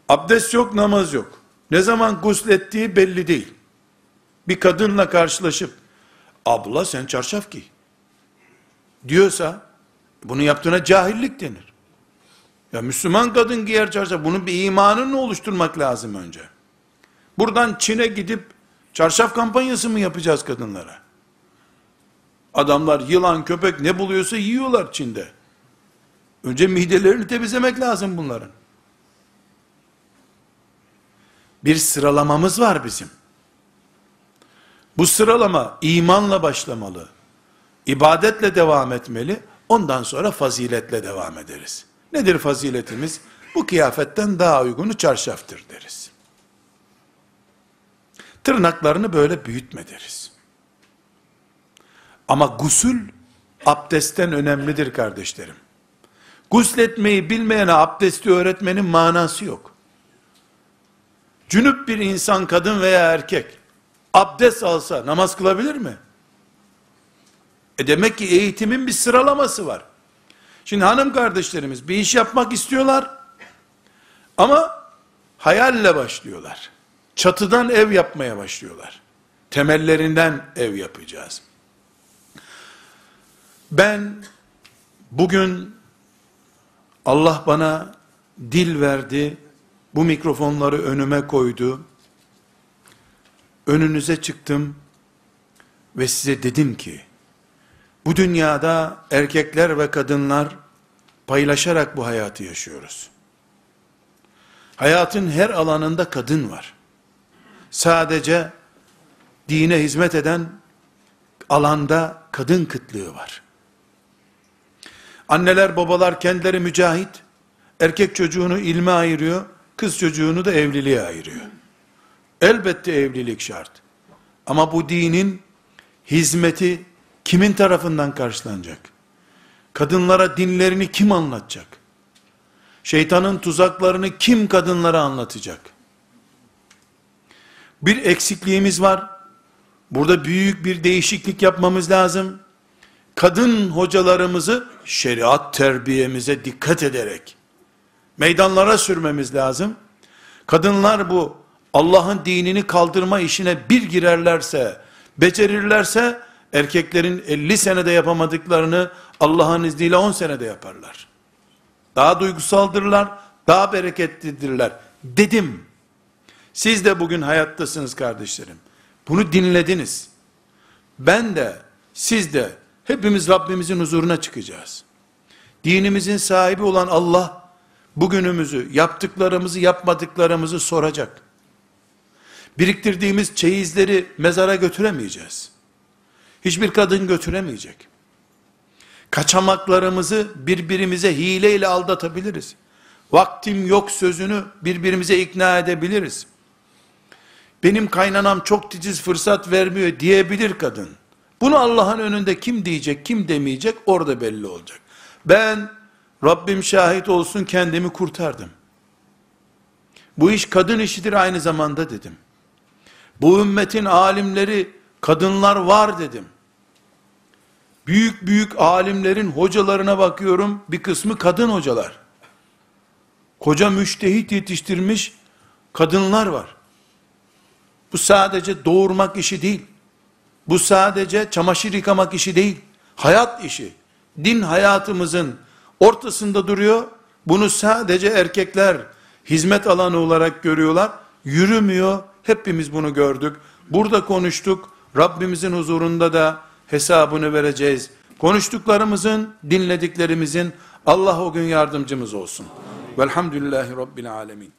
abdest yok, namaz yok. Ne zaman guslettiği belli değil. Bir kadınla karşılaşıp, abla sen çarşaf giy. Diyorsa, bunu yaptığına cahillik denir. Ya Müslüman kadın giyer çarşaf, bunun bir imanını oluşturmak lazım önce. Buradan Çin'e gidip, çarşaf kampanyası mı yapacağız kadınlara? Adamlar yılan, köpek ne buluyorsa yiyorlar Çin'de. Önce midelerini temizlemek lazım bunların. Bir sıralamamız var bizim. Bu sıralama imanla başlamalı. ibadetle devam etmeli. Ondan sonra faziletle devam ederiz. Nedir faziletimiz? Bu kıyafetten daha uygunu çarşaftır deriz. Tırnaklarını böyle büyütme deriz. Ama gusül abdestten önemlidir kardeşlerim. Gusletmeyi bilmeyene abdesti öğretmenin manası yok. Cünüp bir insan kadın veya erkek abdest alsa namaz kılabilir mi? E demek ki eğitimin bir sıralaması var. Şimdi hanım kardeşlerimiz bir iş yapmak istiyorlar ama hayalle başlıyorlar. Çatıdan ev yapmaya başlıyorlar. Temellerinden ev yapacağız. Ben bugün Allah bana dil verdi, bu mikrofonları önüme koydu. Önünüze çıktım ve size dedim ki, bu dünyada erkekler ve kadınlar paylaşarak bu hayatı yaşıyoruz. Hayatın her alanında kadın var. Sadece dine hizmet eden alanda kadın kıtlığı var. Anneler babalar kendileri mücahit, erkek çocuğunu ilme ayırıyor, kız çocuğunu da evliliğe ayırıyor. Elbette evlilik şart. Ama bu dinin hizmeti kimin tarafından karşılanacak? Kadınlara dinlerini kim anlatacak? Şeytanın tuzaklarını kim kadınlara anlatacak? Bir eksikliğimiz var. Burada büyük bir değişiklik yapmamız lazım kadın hocalarımızı şeriat terbiyemize dikkat ederek meydanlara sürmemiz lazım. Kadınlar bu Allah'ın dinini kaldırma işine bir girerlerse, becerirlerse, erkeklerin 50 senede yapamadıklarını Allah'ın izniyle 10 senede yaparlar. Daha duygusaldırlar, daha bereketlidirler. Dedim. Siz de bugün hayattasınız kardeşlerim. Bunu dinlediniz. Ben de, siz de, hepimiz Rabbimizin huzuruna çıkacağız. Dinimizin sahibi olan Allah, bugünümüzü, yaptıklarımızı, yapmadıklarımızı soracak. Biriktirdiğimiz çeyizleri mezara götüremeyeceğiz. Hiçbir kadın götüremeyecek. Kaçamaklarımızı birbirimize hileyle aldatabiliriz. Vaktim yok sözünü birbirimize ikna edebiliriz. Benim kaynanam çok titiz fırsat vermiyor diyebilir kadın. Bunu Allah'ın önünde kim diyecek, kim demeyecek orada belli olacak. Ben Rabbim şahit olsun kendimi kurtardım. Bu iş kadın işidir aynı zamanda dedim. Bu ümmetin alimleri kadınlar var dedim. Büyük büyük alimlerin hocalarına bakıyorum. Bir kısmı kadın hocalar. Koca müştehit yetiştirmiş kadınlar var. Bu sadece doğurmak işi değil. Bu sadece çamaşır yıkamak işi değil. Hayat işi. Din hayatımızın ortasında duruyor. Bunu sadece erkekler hizmet alanı olarak görüyorlar. Yürümüyor. Hepimiz bunu gördük. Burada konuştuk. Rabbimizin huzurunda da hesabını vereceğiz. Konuştuklarımızın, dinlediklerimizin Allah o gün yardımcımız olsun. Velhamdülillahi Rabbil Alemin.